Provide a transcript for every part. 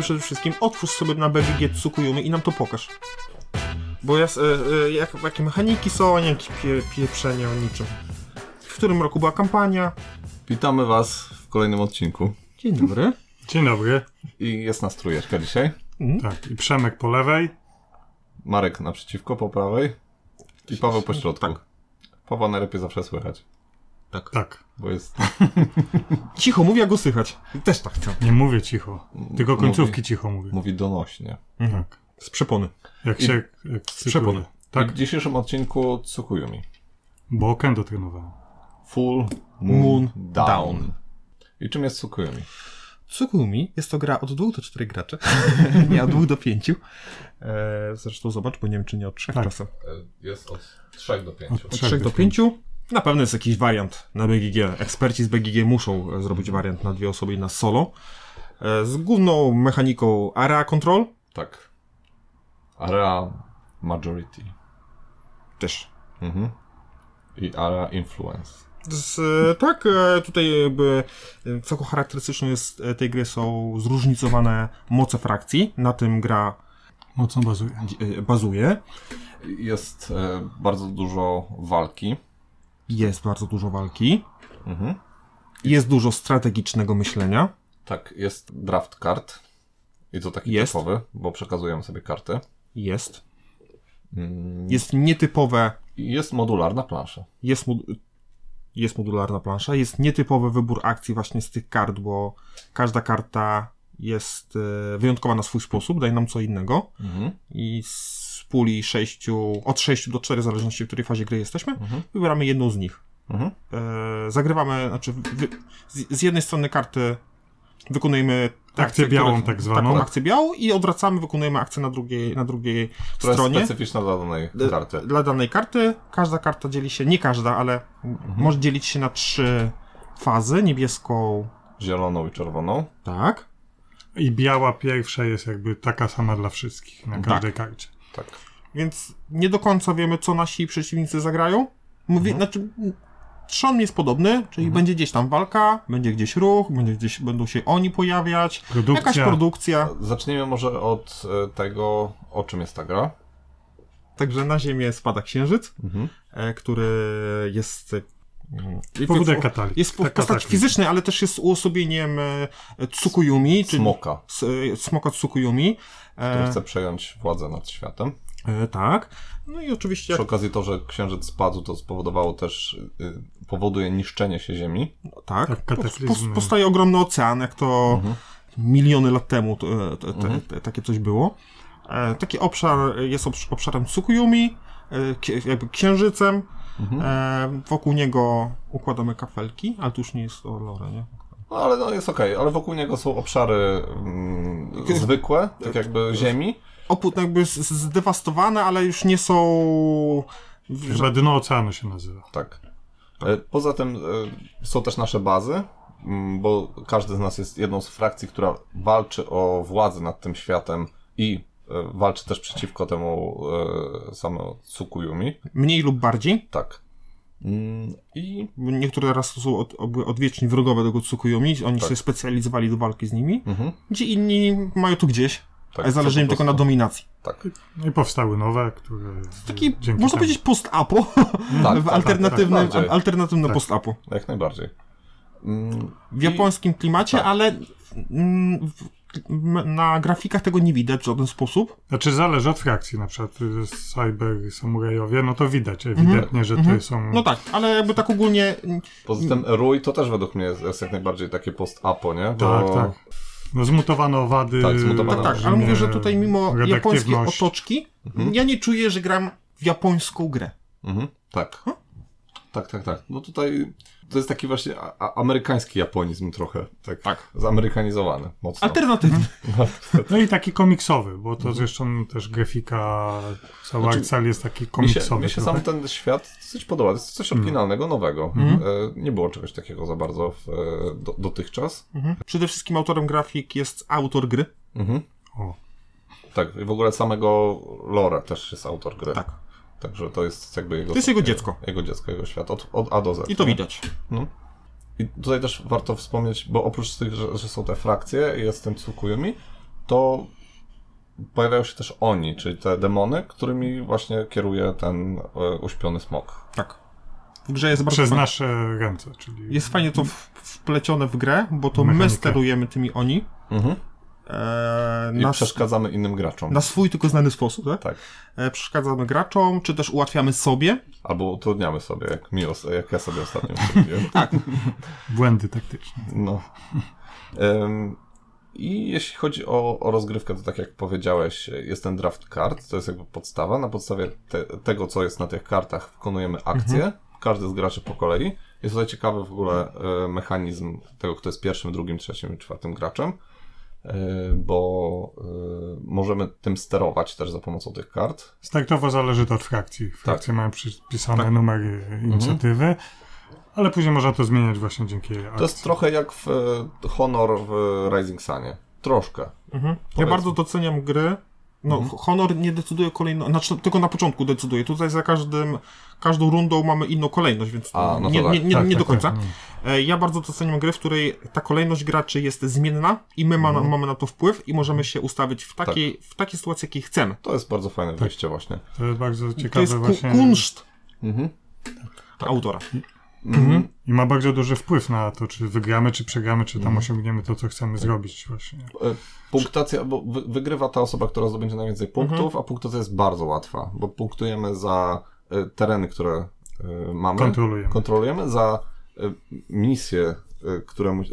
przede wszystkim otwórz sobie na BGG Tsukuyumi i nam to pokaż. Bo jest, e, e, jak, jakie mechaniki są, a nie jakieś pie, pieprzenie o niczym. W którym roku była kampania? Witamy Was w kolejnym odcinku. Dzień dobry. Dzień dobry. I jest nas trójeczka dzisiaj. Tak, i Przemek po lewej. Marek naprzeciwko, po prawej. I Paweł po środku. Tak. Pawła najlepiej zawsze słychać, Tak, bo jest... Cicho, mówię, go słychać. Też tak chcę. nie mówię cicho, tylko Mówi- końcówki cicho mówię. Mówi donośnie. Tak, Z przepony. jak I- się jak cytuję. przepony. Tak. Tak, w dzisiejszym odcinku Tsukuyumi. bo Kendo trenowałem. Full Moon, Moon down. Down. I czym jest Tsukuyumi? Tsukumi jest to gra od 2 do 4 graczy. nie od 2 do 5. E, zresztą zobacz, bo nie wiem, czy nie od 3 Tak. czasem. Jest od 3 do 5. Od Od Trzech 3 do do 5. Na pewno jest jakiś wariant na BGG. Eksperci z BGG muszą e, zrobić wariant na dwie osoby i na solo. E, z główną mechaniką Area Control Tak. Area Majority. też. Mhm. I Area Influence. Z, e, tak, tutaj jakby cechą charakterystyczną jest tej gry są zróżnicowane moce frakcji. Na tym gra Mocno bazuje. bazuje. Jest bardzo dużo walki. Jest bardzo dużo walki. Mhm. Jest dużo strategicznego myślenia. Tak, jest draft kart. I to taki Jest. typowy, bo przekazujemy sobie karty. Jest. Mm, Jest nietypowe Jest modularna plansza. jest, mod- jest modularna plansza, jest nietypowy wybór akcji właśnie z tych kart, bo każda karta jest e, wyjątkowa na swój sposób, daje nam co innego Mhm. i z puli sześciu, od 6 do 4, w zależności w której fazie gry jesteśmy, Mhm. wybieramy jedną z nich. Mhm. E, zagrywamy, znaczy wy, z, z jednej strony karty wykonujemy te Akcję białą które- tak zwaną. Taką akcję białą i odwracamy, wykonujemy akcję na drugiej, na drugiej Która stronie. jest specyficzna dla danej karty. Dla danej karty każda karta dzieli się, nie każda, ale może dzielić się na trzy fazy. Niebieską, Zieloną i czerwoną. tak. I biała pierwsza jest jakby taka sama dla wszystkich na każdej karcie. Tak. Więc nie do końca wiemy, co nasi przeciwnicy zagrają. Mówię, znaczy, trzon jest podobny, czyli będzie gdzieś tam walka, będzie gdzieś ruch, będzie gdzieś, będą się oni pojawiać, Produkcja. jakaś produkcja. Zacznijmy może od e, tego, o czym jest ta gra. Także na ziemię spada księżyc, Mhm. e, który jest... mm, Powódek katali. Jest po- w Tak, postaci tak. fizycznej, ale też jest uosobieniem e, Tsukuyumi, czyli Smoka, e, smoka Tsukuyumi. który E, chce przejąć władzę nad światem. tak. No i oczywiście, Przy okazji to, że księżyc spadł, to spowodowało też, y, powoduje niszczenie się Ziemi. tak, Tak, po, kataklizmy. po, powstaje ogromny ocean, jak to Mhm. miliony lat temu te, te, takie coś było. E, taki obszar jest obsz- obszarem Tsukuyumi, e, jakby księżycem. Mhm. E, wokół niego układamy kafelki, ale to już nie jest o lore, nie? No ale no, jest okej, ale wokół niego są obszary mm, zwykłe, tak jakby Ziemi. Opód jakby z- zdewastowane, ale już nie są... Chyba dno oceanu się nazywa. Tak. E, Poza tym e, są też nasze bazy, mm, bo każdy z nas jest jedną z frakcji, która walczy o władzę nad tym światem i walczy też przeciwko temu e, samemu Tsukuyumi. Mniej lub bardziej. Tak. Mm, I Niektóre rasy są od, od, odwieczni wrogowie tego Tsukuyumi, oni Tak. się specjalizowali do walki z nimi, mhm, gdzie inni mają to gdzieś, tak, a zależy im tylko na dominacji. Tak. No i powstały nowe, które... Taki, można temu- powiedzieć, post-apo, Tak, w tak, tak, alternatywne Tak. post-apo. Jak najbardziej. Mm, W i- japońskim klimacie, tak. ale mm, w, na grafikach tego nie widać w żaden sposób. Znaczy zależy od frakcji, na przykład y, Cyber, Samurajowie, no to widać ewidentnie, że to są... No tak, ale jakby tak ogólnie Poza tym Rój to też według mnie jest, jest jak najbardziej takie post-apo, nie? Tak, tak. No zmutowane owady... Tak, zmutowane Tak, tak, ale mówię, że tutaj mimo japońskiej otoczki, ja nie czuję, że gram w japońską grę. Mhm, tak. Tak, tak, tak. No tutaj to jest taki właśnie a, a, amerykański japonizm trochę. Tak. Tak. Zamerykanizowany mocno. Alternatywny. No i taki komiksowy, bo to zresztą też grafika, cały Znaczy, jest taki Mi się, komiksowy. mi się sam ten świat dosyć podoba. To jest coś oryginalnego, nowego. E, nie było czegoś takiego za bardzo w, e, do, dotychczas. Mhm. Przede wszystkim autorem grafik jest autor gry. Mhm. O. Tak, i w ogóle samego Lore też jest autor gry. Tak. Także to jest jakby jego... To jest jego dziecko. Jego dziecko, jego świat, od, od A do Z. I to nie? widać. No. I tutaj też warto wspomnieć, bo oprócz tych, że, że są te frakcje, jest ten Tsukuyumi, to pojawiają się też oni, czyli te demony, którymi właśnie kieruje ten e, uśpiony smok. Tak. W grze jest bardzo Przez fajnie. nasze ręce, czyli... Jest fajnie to w, wplecione w grę, bo to my Mechanikę. sterujemy tymi oni. Mhm. E, I przeszkadzamy innym graczom. na swój tylko znany sposób, tak? Tak. E, przeszkadzamy graczom, czy też ułatwiamy sobie. Albo utrudniamy sobie, jak, mi, os- jak ja sobie ostatnio. Tak. Błędy taktyczne. No. I jeśli chodzi o, o rozgrywkę, to tak jak powiedziałeś, jest ten draft kart, to jest jakby podstawa. Na podstawie te, tego, co jest na tych kartach, wykonujemy akcje. Każdy z graczy po kolei. Jest tutaj ciekawy w ogóle e, mechanizm tego, kto jest pierwszym, drugim, trzecim i czwartym graczem, bo e, możemy tym sterować też za pomocą tych kart. Startowo zależy to od frakcji. Frakcje mają przypisane Tak. numery inicjatywy, ale później można to zmieniać właśnie dzięki akcji. To jest trochę jak w e, Honor w Rising Sunie. Troszkę. Mhm. Ja bardzo doceniam gry. No, Mhm. honor nie decyduje kolejno, znaczy tylko na początku decyduje. Tutaj za każdym, każdą rundą mamy inną kolejność, więc A, no to nie, tak. nie, nie, Tak, nie do tak, końca. tak, E, Ja bardzo doceniam gry, w której ta kolejność graczy jest zmienna i my ma, Mhm. mamy na to wpływ i możemy się ustawić w takiej, Tak. w takiej sytuacji, jakiej chcemy. To jest bardzo fajne wyjście właśnie. To jest bardzo To ciekawe jest ku, właśnie. kunszt Mhm. autora. Mhm. I ma bardzo duży wpływ na to, czy wygramy, czy przegramy, czy tam Mhm. osiągniemy to, co chcemy zrobić właśnie. E, Punktacja, bo wy, wygrywa ta osoba, która zdobędzie najwięcej punktów, a punktacja jest bardzo łatwa, bo punktujemy za e, tereny, które e, mamy. Kontrolujemy. Kontrolujemy za misje, które mu- e,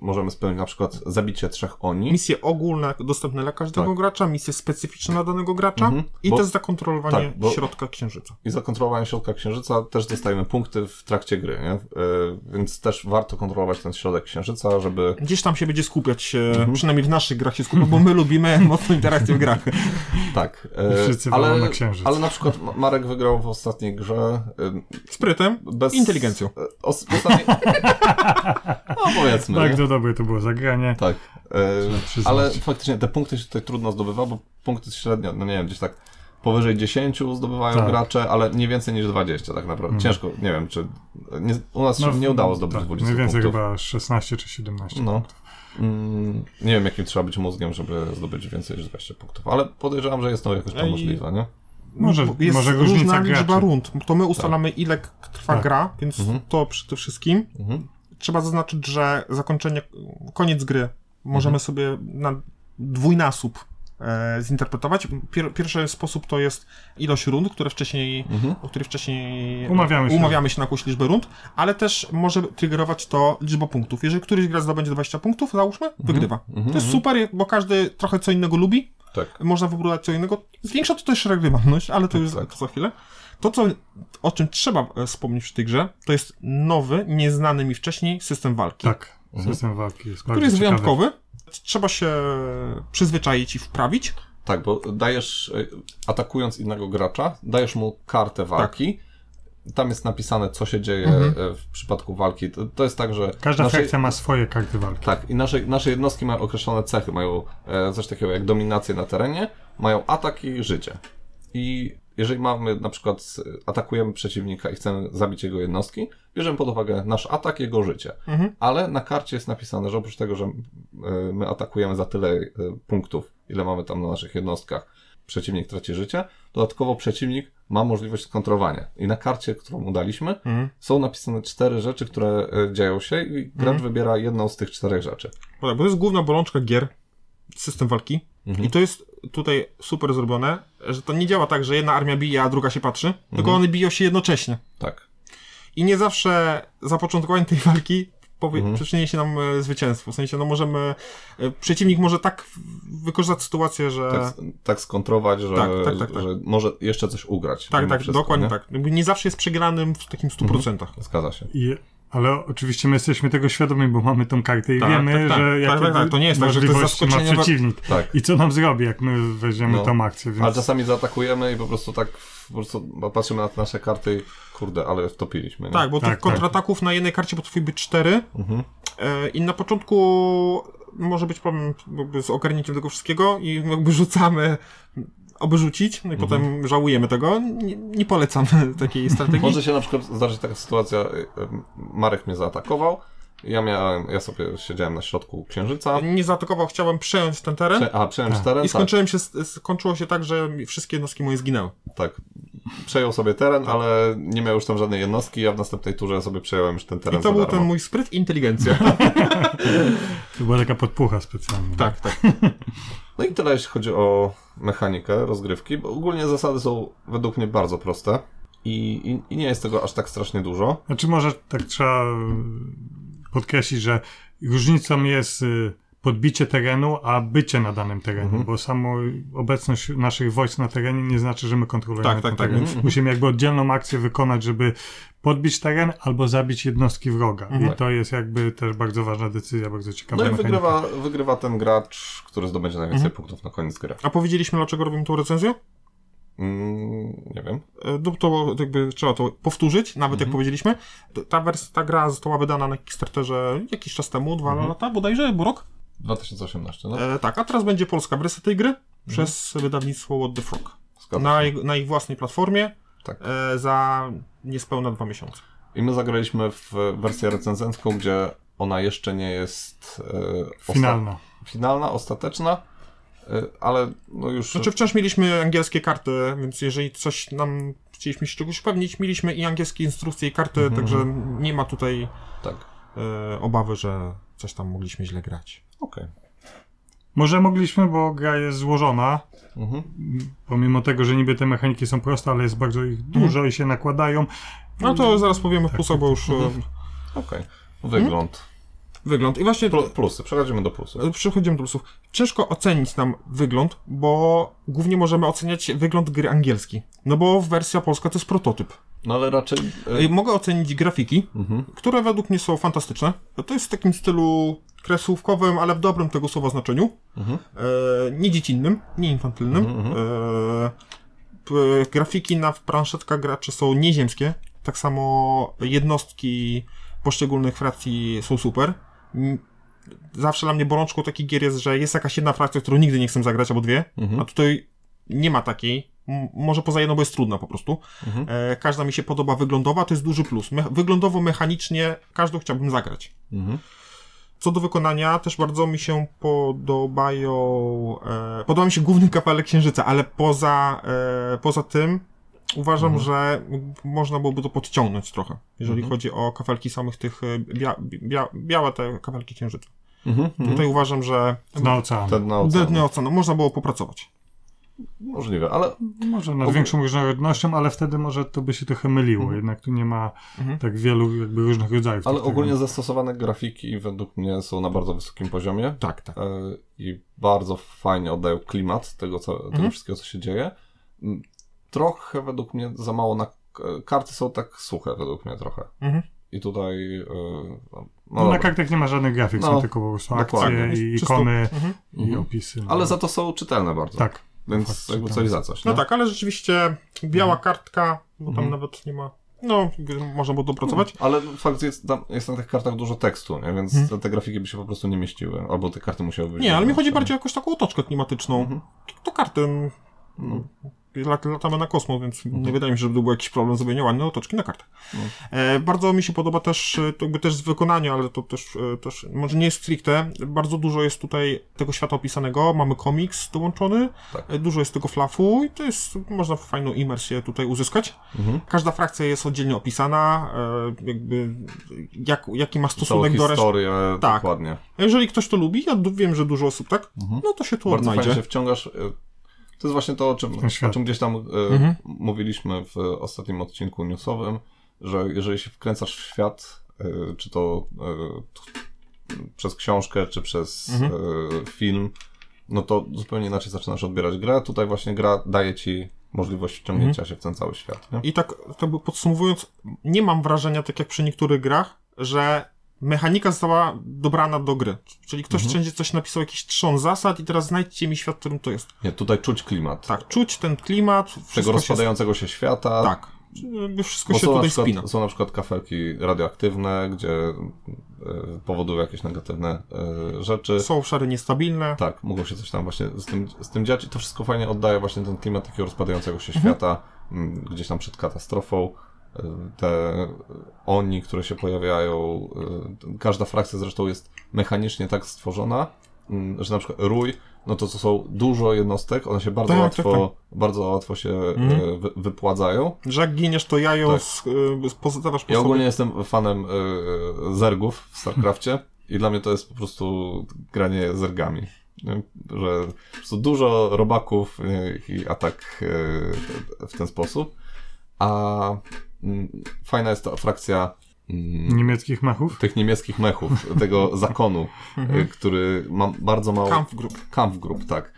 możemy spełnić, na przykład zabicie trzech oni. Misje ogólne dostępne dla każdego Tak. gracza, misje specyficzne dla danego gracza Mhm. i Bo- też zakontrolowanie tak, bo- środka księżyca. I za kontrolowanie środka księżyca też dostajemy punkty w trakcie gry, nie? E, Więc też warto kontrolować ten środek księżyca, żeby Gdzieś tam się będzie skupiać, e, Mhm. przynajmniej w naszych grach się skupia, bo my lubimy mocno interakcję w grach. Tak, e, Wszyscy ale, na księżyc. ale na przykład Ma- Marek wygrał w ostatniej grze Sprytem, bez... inteligencją. e, Os, ostatniej... no powiedzmy, nie? Bardzo dobre to było zagranie. Tak, e, ale faktycznie te punkty się tutaj trudno zdobywa, bo punkty średnio, no nie wiem, gdzieś tak powyżej 10 zdobywają Tak. gracze, ale nie więcej niż 20 tak naprawdę. Ciężko, nie wiem, czy nie, u nas się nie udało zdobyć tak, 20 Mniej więcej punktów. chyba 16 czy 17. No. Mm, nie wiem, jakim trzeba być mózgiem, żeby zdobyć więcej niż 20 punktów, ale podejrzewam, że jest to jakoś tam Ej, możliwe, nie? Może- Bo jest może różnica różna graczy. liczba rund. To my ustalamy, ile k- trwa Tak. gra, więc Mhm. to przede wszystkim. Mhm. Trzeba zaznaczyć, że zakończenie, koniec gry możemy Mhm. sobie na dwójnasób e, zinterpretować. Pier, pierwszy sposób to jest ilość rund, które wcześniej, Mhm. o których wcześniej Umawiamy się. umawiamy się na jakąś liczbę rund, ale też może triggerować to liczba punktów. Jeżeli któryś gra zdobędzie 20 punktów, załóżmy, wygrywa. Mhm. To jest super, bo każdy trochę co innego lubi, Tak. można wybudować co innego. Zwiększa to też regrywalność, ale to już tak. za chwilę. To, co, o czym trzeba e, wspomnieć w tej grze, to jest nowy, nieznany mi wcześniej system walki, Tak, system walki jest który jest ciekawy. wyjątkowy. Trzeba się przyzwyczaić i wprawić. Tak, bo dajesz, y, atakując innego gracza, dajesz mu kartę walki. Tam jest napisane, co się dzieje y, w przypadku walki. To, to jest tak, że. Każda nasze- frakcja ma swoje karty walki. Tak, i nasze, nasze jednostki mają określone cechy. Mają e, coś takiego jak dominację na terenie, mają atak i życie. I jeżeli mamy na przykład atakujemy przeciwnika i chcemy zabić jego jednostki, bierzemy pod uwagę nasz atak, jego życie. Ale na karcie jest napisane, że oprócz tego, że e, my atakujemy za tyle e, punktów, ile mamy tam na naszych jednostkach, przeciwnik traci życie, dodatkowo przeciwnik ma możliwość skontrowania. I na karcie, którą mu daliśmy, są napisane cztery rzeczy, które e, dzieją się i gracz wybiera jedną z tych czterech rzeczy. Bo bo to jest główna bolączka gier, system walki. Mhm. I to jest tutaj super zrobione, że to nie działa tak, że jedna armia bije, a druga się patrzy, tylko one biją się jednocześnie. Tak. I nie zawsze zapoczątkowanie tej walki powie, Mhm. przyczyni się nam e, zwycięstwo. W sensie, no możemy, e, przeciwnik może tak w- wykorzystać sytuację, że... tak, tak skontrować, że, Tak, tak, tak, tak. że może jeszcze coś ugrać. Tak, tak, wszystko, dokładnie nie? tak. Nie zawsze jest przegranym w takim 100%. Zgadza się. I, ale oczywiście my jesteśmy tego świadomi, bo mamy tą kartę i Tak, wiemy, tak, tak. że Tak, jakie tak, tak. To nie jest tak, że to jest ma przeciwnik. Tak. I co nam zrobi, jak my weźmiemy No. tą akcję. Więc... Ale czasami zaatakujemy i po prostu tak po prostu patrzymy na te nasze karty i kurde, ale wtopiliśmy. Nie? Tak, bo Tak, tych kontrataków na jednej karcie potrafi być cztery Mhm. e, i na początku może być problem z ogarnięciem tego wszystkiego i jakby rzucamy oby rzucić, no i Mhm. potem żałujemy tego. Nie, nie polecam takiej strategii. Może się na przykład zdarzyć taka sytuacja, y, y, Marek mnie zaatakował, Ja miałem, ja sobie siedziałem na środku księżyca. Nie zaatakował, chciałem przejąć ten teren Prze- a, przejąć Tak. teren? i Tak, skończyłem się, skończyło się tak, że wszystkie jednostki moje zginęły. tak. Przejął sobie teren, ale nie miał już tam żadnej jednostki, ja w następnej turze sobie przejąłem już ten teren I to za był darmo. ten mój spryt i inteligencja. To była taka podpucha specjalna. tak, tak. No i tyle jeśli chodzi o mechanikę rozgrywki, bo ogólnie zasady są według mnie bardzo proste i, i, i nie jest tego aż tak strasznie dużo. Znaczy może tak trzeba podkreślić, że różnicą jest y, podbicie terenu, a bycie na danym terenie, Mhm. bo samo obecność naszych wojsk na terenie nie znaczy, że my kontrolujemy Tak, tak, ten tak. teren. Mhm. Musimy jakby oddzielną akcję wykonać, żeby podbić teren albo zabić jednostki wroga. Mhm. I to jest jakby też bardzo ważna decyzja, bardzo ciekawa No i wygrywa, wygrywa ten gracz, który zdobędzie najwięcej Mhm. punktów na koniec gry. A powiedzieliśmy, dlaczego robimy tą recenzję? Mm, nie wiem. E, No to jakby trzeba to powtórzyć, nawet Mhm. jak powiedzieliśmy. To- Ta, wers- ta gra została wydana na Kickstarterze jakiś czas temu, dwa Mhm. lata bodajże, bo rok. 2018, no? E, tak, a teraz będzie polska wersja tej gry Mhm. przez wydawnictwo What the Frog. Na, na ich własnej platformie Tak. e, za niespełna dwa miesiące. I my zagraliśmy w wersję recenzencką, gdzie ona jeszcze nie jest e, osta- Finalna. finalna, ostateczna, e, ale no już... Znaczy wciąż mieliśmy angielskie karty, więc jeżeli coś nam chcieliśmy się czegoś upewnić, mieliśmy i angielskie instrukcje i karty, Mhm. także nie ma tutaj Tak, e, obawy, że coś tam mogliśmy źle grać. okej. Może mogliśmy, bo gra jest złożona, Mhm. pomimo tego, że niby te mechaniki są proste, ale jest bardzo ich dużo i się nakładają. No to zaraz powiemy w plusach, bo już e, Okej. Wygląd. wygląd. I właśnie Plu- Plusy, przechodzimy do plusów. e, przechodzimy do plusów. Ciężko ocenić nam wygląd, bo głównie możemy oceniać wygląd gry angielski. No bo wersja polska to jest prototyp. No ale raczej... e, E, Mogę ocenić grafiki, Mhm. które według mnie są fantastyczne. To jest w takim stylu kresówkowym, ale w dobrym tego słowa znaczeniu. Mhm. E, nie dziecinnym, nie infantylnym. Mhm, mhm. E, p, grafiki na planszetkach graczy są nieziemskie. Tak samo jednostki poszczególnych frakcji są super. Zawsze dla mnie bolączką takich gier jest, że jest jakaś jedna frakcja, którą nigdy nie chcę zagrać, albo dwie, Mhm. a tutaj nie ma takiej. Może poza jedną, bo jest trudna po prostu. Mhm. E, każda mi się podoba wyglądowa, to jest duży plus. Me- wyglądowo, mechanicznie każdą chciałbym zagrać. Mhm. Co do wykonania, też bardzo mi się podobają. E, podoba mi się główny kapelek księżyca, ale poza, e, poza tym uważam, Mhm. że można byłoby to podciągnąć trochę, jeżeli Mhm. chodzi o kafelki samych tych e, bia, bia, białe te kafelki księżyca. Mhm. Mhm. Tutaj uważam, że Na ocean. Ten na ocean. Deadny Ocean, no, można było popracować. Możliwe, ale Może nad Ogólnie- większą różnorodnością, ale wtedy może to by się trochę myliło. Mhm. Jednak tu nie ma Mhm. tak wielu jakby różnych rodzajów. Ale ogólnie terenów. zastosowane grafiki według mnie są na bardzo wysokim poziomie Tak, tak. e, i bardzo fajnie oddają klimat tego, co, tego Mhm. wszystkiego, co się dzieje. Trochę według mnie za mało na... k- Karty są tak suche według mnie trochę. Mhm. I tutaj... e, No, No, na kartach nie ma żadnych grafik, No, są tylko po prostu akcje i ikony Mhm. i opisy. no. Ale za to są czytelne bardzo. Tak. Więc jakby coś za coś. No nie? tak, ale rzeczywiście biała kartka, bo tam Mhm. nawet nie ma. No, można było dopracować. Ale fakt jest, tam, jest na tych kartach dużo tekstu, nie? więc Mhm. te, grafiki by się po prostu nie mieściły. Albo te karty musiały być... Nie, ale mi chodzi bardziej o jakąś taką otoczkę klimatyczną. Mhm. To karty. No. Lat, latamy na kosmos, więc nie wydaje mi się, żeby był jakiś problem zrobienia ładnej otoczki na kartę. Mhm. E, bardzo mi się podoba też, e, to jakby też z wykonania, ale to też, e, też może nie jest stricte. Bardzo dużo jest tutaj tego świata opisanego. Mamy komiks dołączony, Tak. e, dużo jest tego flafu i to jest, można fajną imersję tutaj uzyskać. Mhm. Każda frakcja jest oddzielnie opisana, e, jakby jak, jaki ma Całą stosunek do reszty. historię, Tak. dokładnie. Jeżeli ktoś to lubi, ja wiem, że dużo osób tak, Mhm. no to się tu Bardzo fajnie odnajdzie. się wciągasz. To jest właśnie to, o czym, o czym gdzieś tam y, Mhm. mówiliśmy w ostatnim odcinku newsowym, że jeżeli się wkręcasz w świat, y, czy to y, przez książkę, czy przez Mhm. y, film, no to zupełnie inaczej zaczynasz odbierać grę. Tutaj właśnie gra daje ci możliwość wciągnięcia Mhm. się w ten cały świat. Nie? I tak, tak by podsumowując, nie mam wrażenia, tak jak przy niektórych grach, że mechanika została dobrana do gry. Czyli ktoś Mhm. wszędzie coś napisał, jakiś trzon zasad i teraz znajdźcie mi świat, w którym to jest. Nie, tutaj czuć klimat. Tak, czuć ten klimat, Tego wszystko się... rozpadającego się świata. Tak, jakby wszystko Bo się tutaj przykład, spina. są na przykład kafelki radioaktywne, gdzie e, powodują jakieś negatywne e, rzeczy. Są obszary niestabilne. Tak, mogą się coś tam właśnie z tym, z tym dziać i to wszystko fajnie oddaje właśnie ten klimat takiego rozpadającego się Mhm. świata, m, gdzieś tam przed katastrofą. Te oni, które się pojawiają, y, każda frakcja zresztą jest mechanicznie tak stworzona, mm, że na przykład rój, no to to są dużo jednostek, one się bardzo Tak, łatwo, tak, bardzo łatwo się y, wy, wypładzają. Że jak giniesz, to jajo Tak. z, y, pozostawiasz po Ja sobie. ogólnie jestem fanem y, zergów w StarCrafcie i dla mnie to jest po prostu granie zergami. Że po prostu dużo robaków i atak w ten sposób. A mm, fajna jest ta frakcja mm, Niemieckich machów? tych niemieckich mechów, tego zakonu, y, który ma bardzo mało... Kampfgrupp. Kampfgrupp, tak.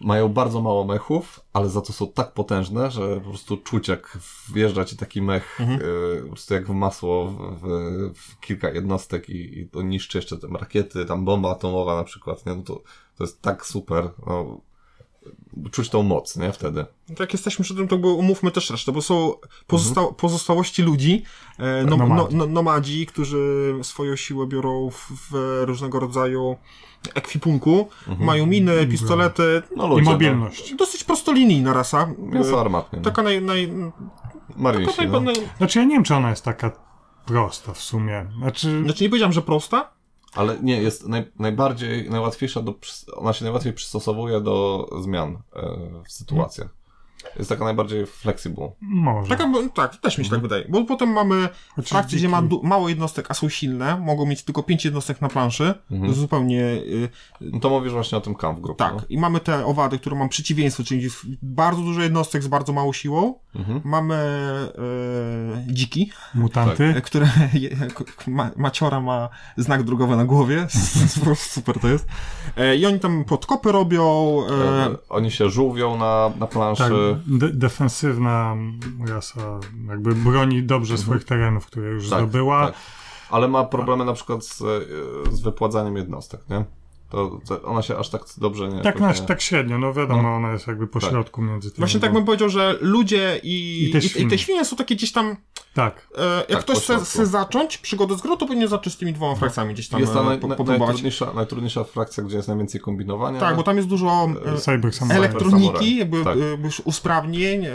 Mają bardzo mało mechów, ale za to są tak potężne, że po prostu czuć jak wjeżdża ci taki mech Mhm. y, po prostu jak w masło w, w, w kilka jednostek i, i to niszczy jeszcze tam rakiety, tam bomba atomowa na przykład, nie? No to, to jest tak super. No, czuć tą moc, nie? Wtedy. Tak jak jesteśmy przy tym, to umówmy też resztę, bo są pozosta Mhm. pozostałości ludzi, e, no, Nomadzi. no, no, nomadzi, którzy swoją siłę biorą w, w różnego rodzaju ekwipunku, mają miny, pistolety, No I ludzie, mobilność. dosyć prostolinijna rasa. No, mięso armatnie. No. Taka naj, naj, Marysi, taka no. naj, Znaczy ja nie wiem, czy ona jest taka prosta w sumie. Znaczy, Znaczy nie powiedziałem, że prosta, Ale nie, jest naj, najbardziej, najłatwiejsza do, ona się najłatwiej przystosowuje do zmian e, w sytuacjach. Jest taka najbardziej flexible. może. Taka, tak, też mi się tak wydaje. Bo potem mamy Znaczy, frakcje, gdzie ma mało jednostek, a są silne, mogą mieć tylko pięć jednostek na planszy, Mhm. zupełnie y, No to mówisz właśnie o tym camp group. Tak, No? i mamy te owady, które mam przeciwieństwo, czyli jest bardzo dużo jednostek z bardzo małą siłą. Mhm. Mamy e, dziki, Mutanty. e, które ma, maciora ma znak drogowy na głowie. Super to jest. E, I oni tam podkopy robią. E, E, Oni się żółwią na, na Tak, planszy. De- defensywna rasa jakby broni dobrze swoich terenów, które już Tak, zdobyła. tak. Ale ma problemy na przykład z, e, z wypładzaniem jednostek, nie? To, to ona się aż tak dobrze nie... Tak, jakoś no, nie... tak średnio, no wiadomo, ona jest jakby po Tak. środku między tymi. Właśnie tak bo- bym powiedział, że ludzie i, I te i, i świnie. te świnie są takie gdzieś tam. Tak. E, jak Tak, ktoś chce, chce zacząć przygodę z grą, to powinien zacząć z tymi dwoma frakcjami gdzieś tam Jest ta e, naj, po- naj, najtrudniejsza, najtrudniejsza frakcja, gdzie jest najwięcej kombinowania. Tak, bo tam jest dużo e, Samurai. elektroniki, jakby Tak. e, już usprawnień, e,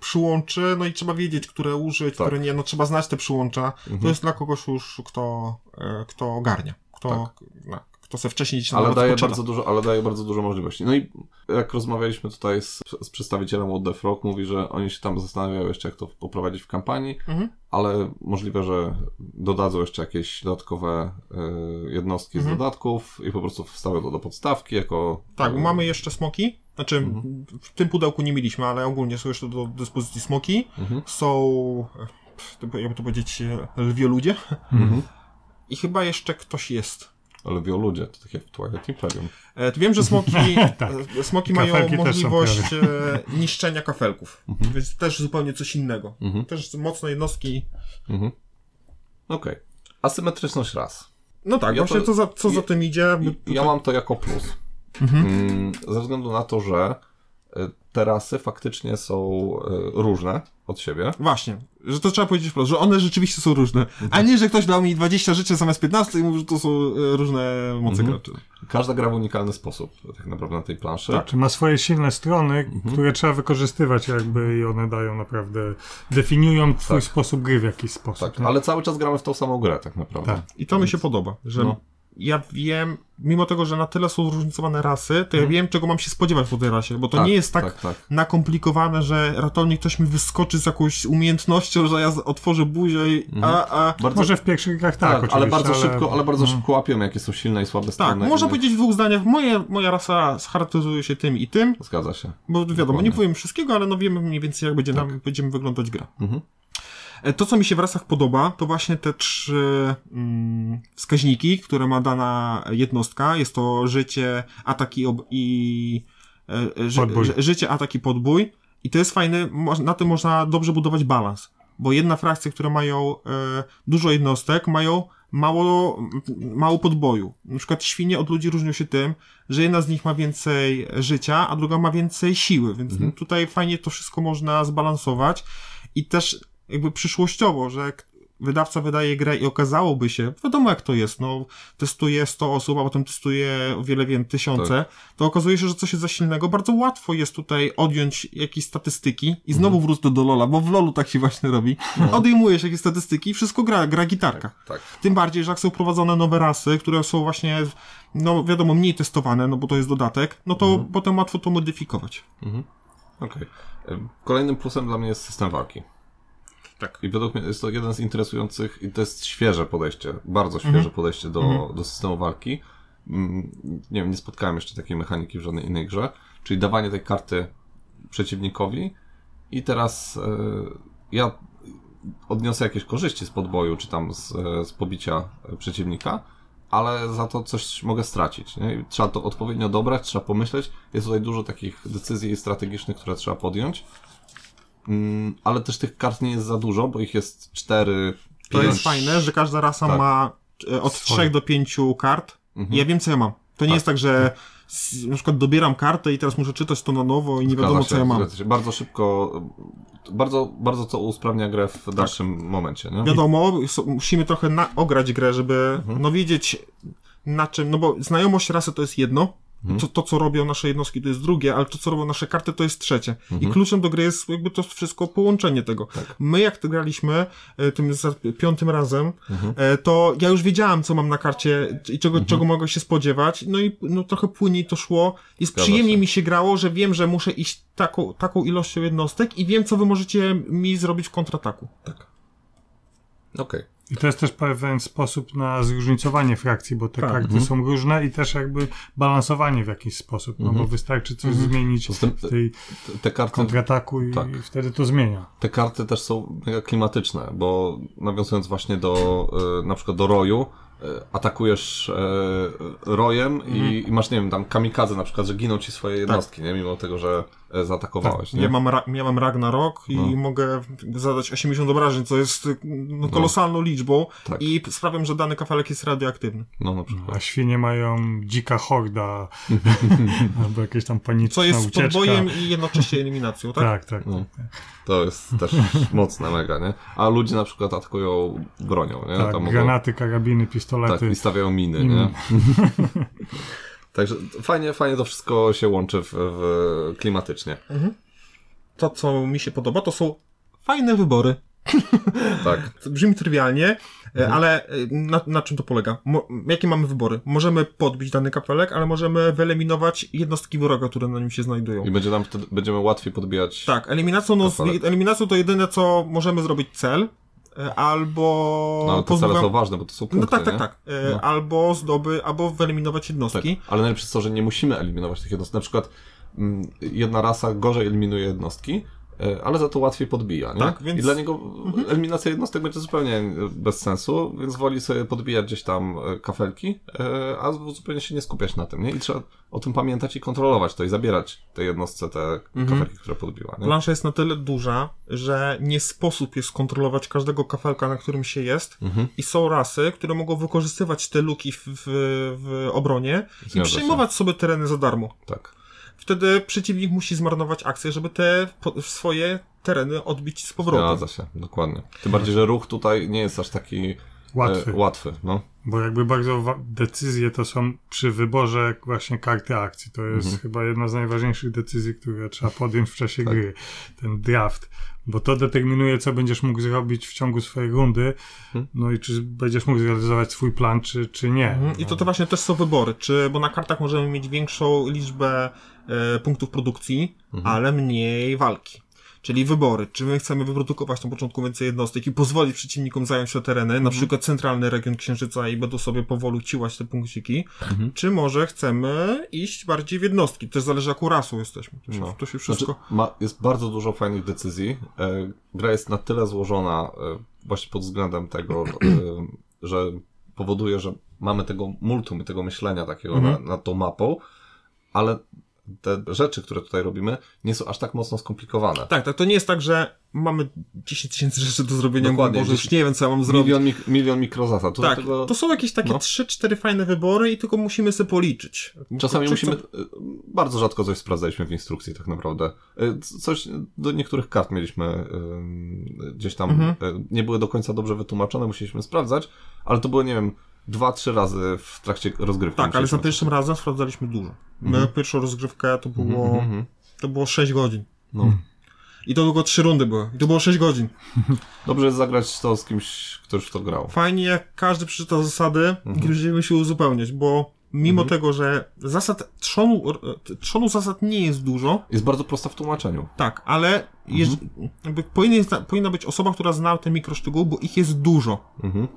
przyłączy, no i trzeba wiedzieć, które użyć, Tak. które nie, no trzeba znać te przyłącza. To Mhm. jest dla kogoś już, kto, e, kto ogarnia, kto, no, kto se wcześniej gdzieś Ale daje, bardzo dużo, ale daje bardzo dużo możliwości. No i jak rozmawialiśmy tutaj z, z przedstawicielem the Frog, mówi, że oni się tam zastanawiają jeszcze, jak to poprowadzić w kampanii, Mhm. ale możliwe, że dodadzą jeszcze jakieś dodatkowe y, jednostki Mhm. z dodatków i po prostu wstawią to do podstawki jako... Tak, bo y, mamy jeszcze smoki. Znaczy, Mhm. w tym pudełku nie mieliśmy, ale ogólnie są jeszcze do dyspozycji smoki. Mhm. Są, e, jakby to powiedzieć, e, lwioludzie. Mhm. I chyba jeszcze ktoś jest. Ale wio ludzie, to tak jak w Twilight Imperium. E, Wiem, że smoki, Tak. e, smoki mają możliwość e, niszczenia kafelków, więc też zupełnie coś innego. Mhm. Też mocne jednostki. Mhm. Okej. Asymetryczność ras. No tak, Ja właśnie to- co za, co za ja- tym idzie. I- Ja mam to jako plus. Mhm. Mm, Ze względu na to, że y, te rasy faktycznie są różne od siebie. Właśnie, że to trzeba powiedzieć wprost, że one rzeczywiście są różne. A nie, że ktoś dał mi 20 życia zamiast 15 i mówi, że to są e, różne moce Mhm. graczy. Każda gra w unikalny sposób, tak naprawdę na tej planszy. Tak. Czy ma swoje silne strony, Mhm. które trzeba wykorzystywać jakby i one dają naprawdę, definiują twój Tak. sposób gry w jakiś sposób. Tak, nie? ale cały czas gramy w tą samą grę, tak naprawdę. Tak. I to mi się podoba, że No. Ja wiem, mimo tego, że na tyle są zróżnicowane rasy, to ja wiem, czego mam się spodziewać po tej rasie, bo to Mhm. Tak, nie jest tak, tak, tak. nakomplikowane, że ratownik ktoś mi wyskoczy z jakąś umiejętnością, że ja otworzę buzię i a, a... Bardzo, Może w pierwszych grach tak, tak, ale bardzo ale... szybko, ale bardzo szybko łapiemy, jakie są silne i słabe Tak, strony. można innych. powiedzieć w dwóch zdaniach, moje, moja rasa charakteryzuje się tym i tym, Zgadza się. bo wiadomo, Dokładnie. nie powiem wszystkiego, ale no wiemy mniej więcej, jak będzie nam, będziemy wyglądać gra. Mhm. E, To, co mi się w rasach podoba, to właśnie te trzy mm, wskaźniki, które ma dana jednostka. Jest to życie, atak i, ob- i e, ży, Podbój. ży, życie, atak i podbój. I to jest fajne, na tym można dobrze budować balans. Bo jedna frakcja, które mają e, dużo jednostek, mają mało, mało podboju. Na przykład świnie od ludzi różnią się tym, że jedna z nich ma więcej życia, a druga ma więcej siły, więc Mhm. tutaj fajnie to wszystko można zbalansować i też jakby przyszłościowo, że jak wydawca wydaje grę i okazałoby się, wiadomo jak to jest, no, testuje 100 osób, a potem testuje o wiele więcej, tysiące, to okazuje się, że coś jest za silnego. Bardzo łatwo jest tutaj odjąć jakieś statystyki i znowu wrócę do LoLa, bo w LoLu tak się właśnie robi. Odejmujesz jakieś statystyki i wszystko gra, gra gitarka. Tak. Tym bardziej, że jak są wprowadzone nowe rasy, które są właśnie, no wiadomo, mniej testowane, no bo to jest dodatek, no to potem łatwo to modyfikować. Okej. Ym, Kolejnym plusem dla mnie jest system walki. Tak. I według mnie jest to jeden z interesujących, i to jest świeże podejście, bardzo świeże podejście do, do systemu walki. Mm, Nie wiem, nie spotkałem jeszcze takiej mechaniki w żadnej innej grze, czyli dawanie tej karty przeciwnikowi i teraz e, ja odniosę jakieś korzyści z podboju, czy tam z, e, z pobicia e, przeciwnika, ale za to coś mogę stracić. Nie? Trzeba to odpowiednio dobrać, trzeba pomyśleć. Jest tutaj dużo takich decyzji strategicznych, które trzeba podjąć. Mm, ale też tych kart nie jest za dużo, bo ich jest cztery, To pięć. jest fajne, że każda rasa Tak. ma e, od. 3 do 5 kart. Mhm. Ja wiem, co ja mam. To nie Tak. jest tak, że na przykład dobieram kartę i teraz muszę czytać to na nowo i nie Zgadza wiadomo, się, co ja mam. Bardzo szybko, bardzo, bardzo to usprawnia grę w dalszym momencie. Nie? Wiadomo, musimy trochę na, ograć grę, żeby Mhm. no wiedzieć na czym, no bo znajomość rasy to jest jedno, Mhm. to, to co robią nasze jednostki to jest drugie, ale to co robią nasze karty to jest trzecie. Mhm. I kluczem do gry jest jakby to wszystko połączenie tego. Tak. My jak to graliśmy e, tym za piątym razem, Mhm. e, to ja już wiedziałem co mam na karcie i czego, czego mogę się spodziewać, no i no, trochę płynniej to szło. Jest Zgadza przyjemniej się. mi się grało, że wiem, że muszę iść taką, taką ilością jednostek i wiem co wy możecie mi zrobić w kontrataku. Tak. Okej. I to jest też pewien sposób na zróżnicowanie frakcji, bo te Tak. karty są różne i też jakby balansowanie w jakiś sposób, no bo wystarczy coś zmienić Poza tym w tej Te- Te karty kontrataku i Tak. wtedy to zmienia. Te karty też są mega klimatyczne, bo nawiązując właśnie do e, na przykład do roju, atakujesz e, rojem i, i masz, nie wiem, tam kamikadze na przykład, że giną ci swoje jednostki, nie? Mimo tego, że e, zaatakowałeś, nie? Ja mam, ra- miałem Ragnarok i No. mogę zadać 80 obrażeń, co jest y, no, kolosalną liczbą Tak. i sprawiam, że dany kafelek jest radioaktywny. No na przykład. A świnie mają dzika horda, albo jakieś tam paniczna Co jest ucieczka. podbojem i jednocześnie eliminacją, tak? Tak, tak. No. To jest też mocne mega, nie? A ludzie na przykład atakują bronią, nie? tak. Tam mogą- granaty, karabiny, Tak, pistolety. i stawiają miny, Mm. nie? Także fajnie, fajnie to wszystko się łączy w, w klimatycznie. To, co mi się podoba, to są fajne wybory. Tak. Brzmi trywialnie, e, Mhm. ale e, na, na czym to polega? Mo, jakie mamy wybory? Możemy podbić dany kafelek, ale możemy wyeliminować jednostki wroga, które na nim się znajdują. I będzie nam wtedy, będziemy łatwiej podbijać. Tak, eliminacją, no, eliminacją to jedyne, co możemy zrobić cel, albo... No, ale te cele pozbywa- są ważne, bo to są punkty, No tak, tak, nie? tak. E, No. Albo zdoby, albo wyeliminować Tak. jednostki. Ale najlepsze jest to, że nie musimy eliminować tych jednostek. Na przykład mm, jedna rasa gorzej eliminuje jednostki, e, ale za to łatwiej podbija, nie? Tak, więc- I dla niego eliminacja jednostek będzie zupełnie e, bez sensu, więc woli sobie podbijać gdzieś tam e, kafelki, e, a zupełnie się nie skupiać na tym, nie? I trzeba o tym pamiętać i kontrolować to i zabierać tej jednostce te kafelki, które podbiła, nie? Plansza jest na tyle duża, że nie sposób jest kontrolować każdego kafelka, na którym się jest. Mhm. I są rasy, które mogą wykorzystywać te luki w, w, w obronie Zgadza i przejmować sobie tereny za darmo. Tak. Wtedy przeciwnik musi zmarnować akcję, żeby te swoje tereny odbić z powrotem. Zgadza się, dokładnie. Tym bardziej, że ruch tutaj nie jest aż taki Łatwy. E, łatwy no. Bo jakby bardzo decyzje to są przy wyborze właśnie karty akcji. To jest Mhm. chyba jedna z najważniejszych decyzji, które trzeba podjąć w czasie Tak. gry. Ten draft. Bo to determinuje, co będziesz mógł zrobić w ciągu swojej rundy. Mhm. No i czy będziesz mógł zrealizować swój plan, czy, czy nie. Mhm. I to, No. to właśnie też są wybory, czy, bo na kartach możemy mieć większą liczbę e, punktów produkcji, Mhm. ale mniej walki. Czyli wybory, czy my chcemy wyprodukować na początku więcej jednostek i pozwolić przeciwnikom zająć te tereny, Mhm. na przykład centralny region Księżyca i będą sobie powolu ciłać te punkciki, Mhm. czy może chcemy iść bardziej w jednostki. To też zależy jaką rasą jesteśmy. To się, No. to się wszystko... Znaczy, ma, jest bardzo dużo fajnych decyzji. E, gra jest na tyle złożona e, właśnie pod względem tego, e, że powoduje, że mamy tego multum i tego myślenia takiego Mhm. na, nad tą mapą, ale te rzeczy, które tutaj robimy, nie są aż tak mocno skomplikowane. Tak, tak, to nie jest tak, że mamy 10 tysięcy rzeczy do zrobienia, Dokładnie, Boże, już nie wiem, co ja mam zrobić. Milion, mik- milion mikrozasad. To tak, dlatego to są jakieś takie no. 3-4 fajne wybory i tylko musimy sobie policzyć. czasami Czy musimy, co- y, bardzo rzadko coś sprawdzaliśmy w instrukcji tak naprawdę. Y, Coś do niektórych kart mieliśmy gdzieś tam, Mhm. y, nie były do końca dobrze wytłumaczone, musieliśmy sprawdzać, ale to było, nie wiem, dwa, trzy razy w trakcie rozgrywki. Tak, ale za pierwszym razem sprawdzaliśmy dużo. My pierwszą rozgrywkę to było, Mhm, mhm. to było 6 godzin. No. I to tylko 3 rundy były. I to było 6 godzin. Dobrze jest zagrać to z kimś, kto już w to grał. Fajnie, jak każdy przeczytał zasady, Mhm. kiedy będziemy się uzupełniać, bo mimo tego, że zasad, trzonu, trzonu zasad nie jest dużo, Jest bardzo prosta w tłumaczeniu. tak, ale Mhm. powinien, powinna być osoba, która zna te mikroszczegóły, bo ich jest dużo. Mhm.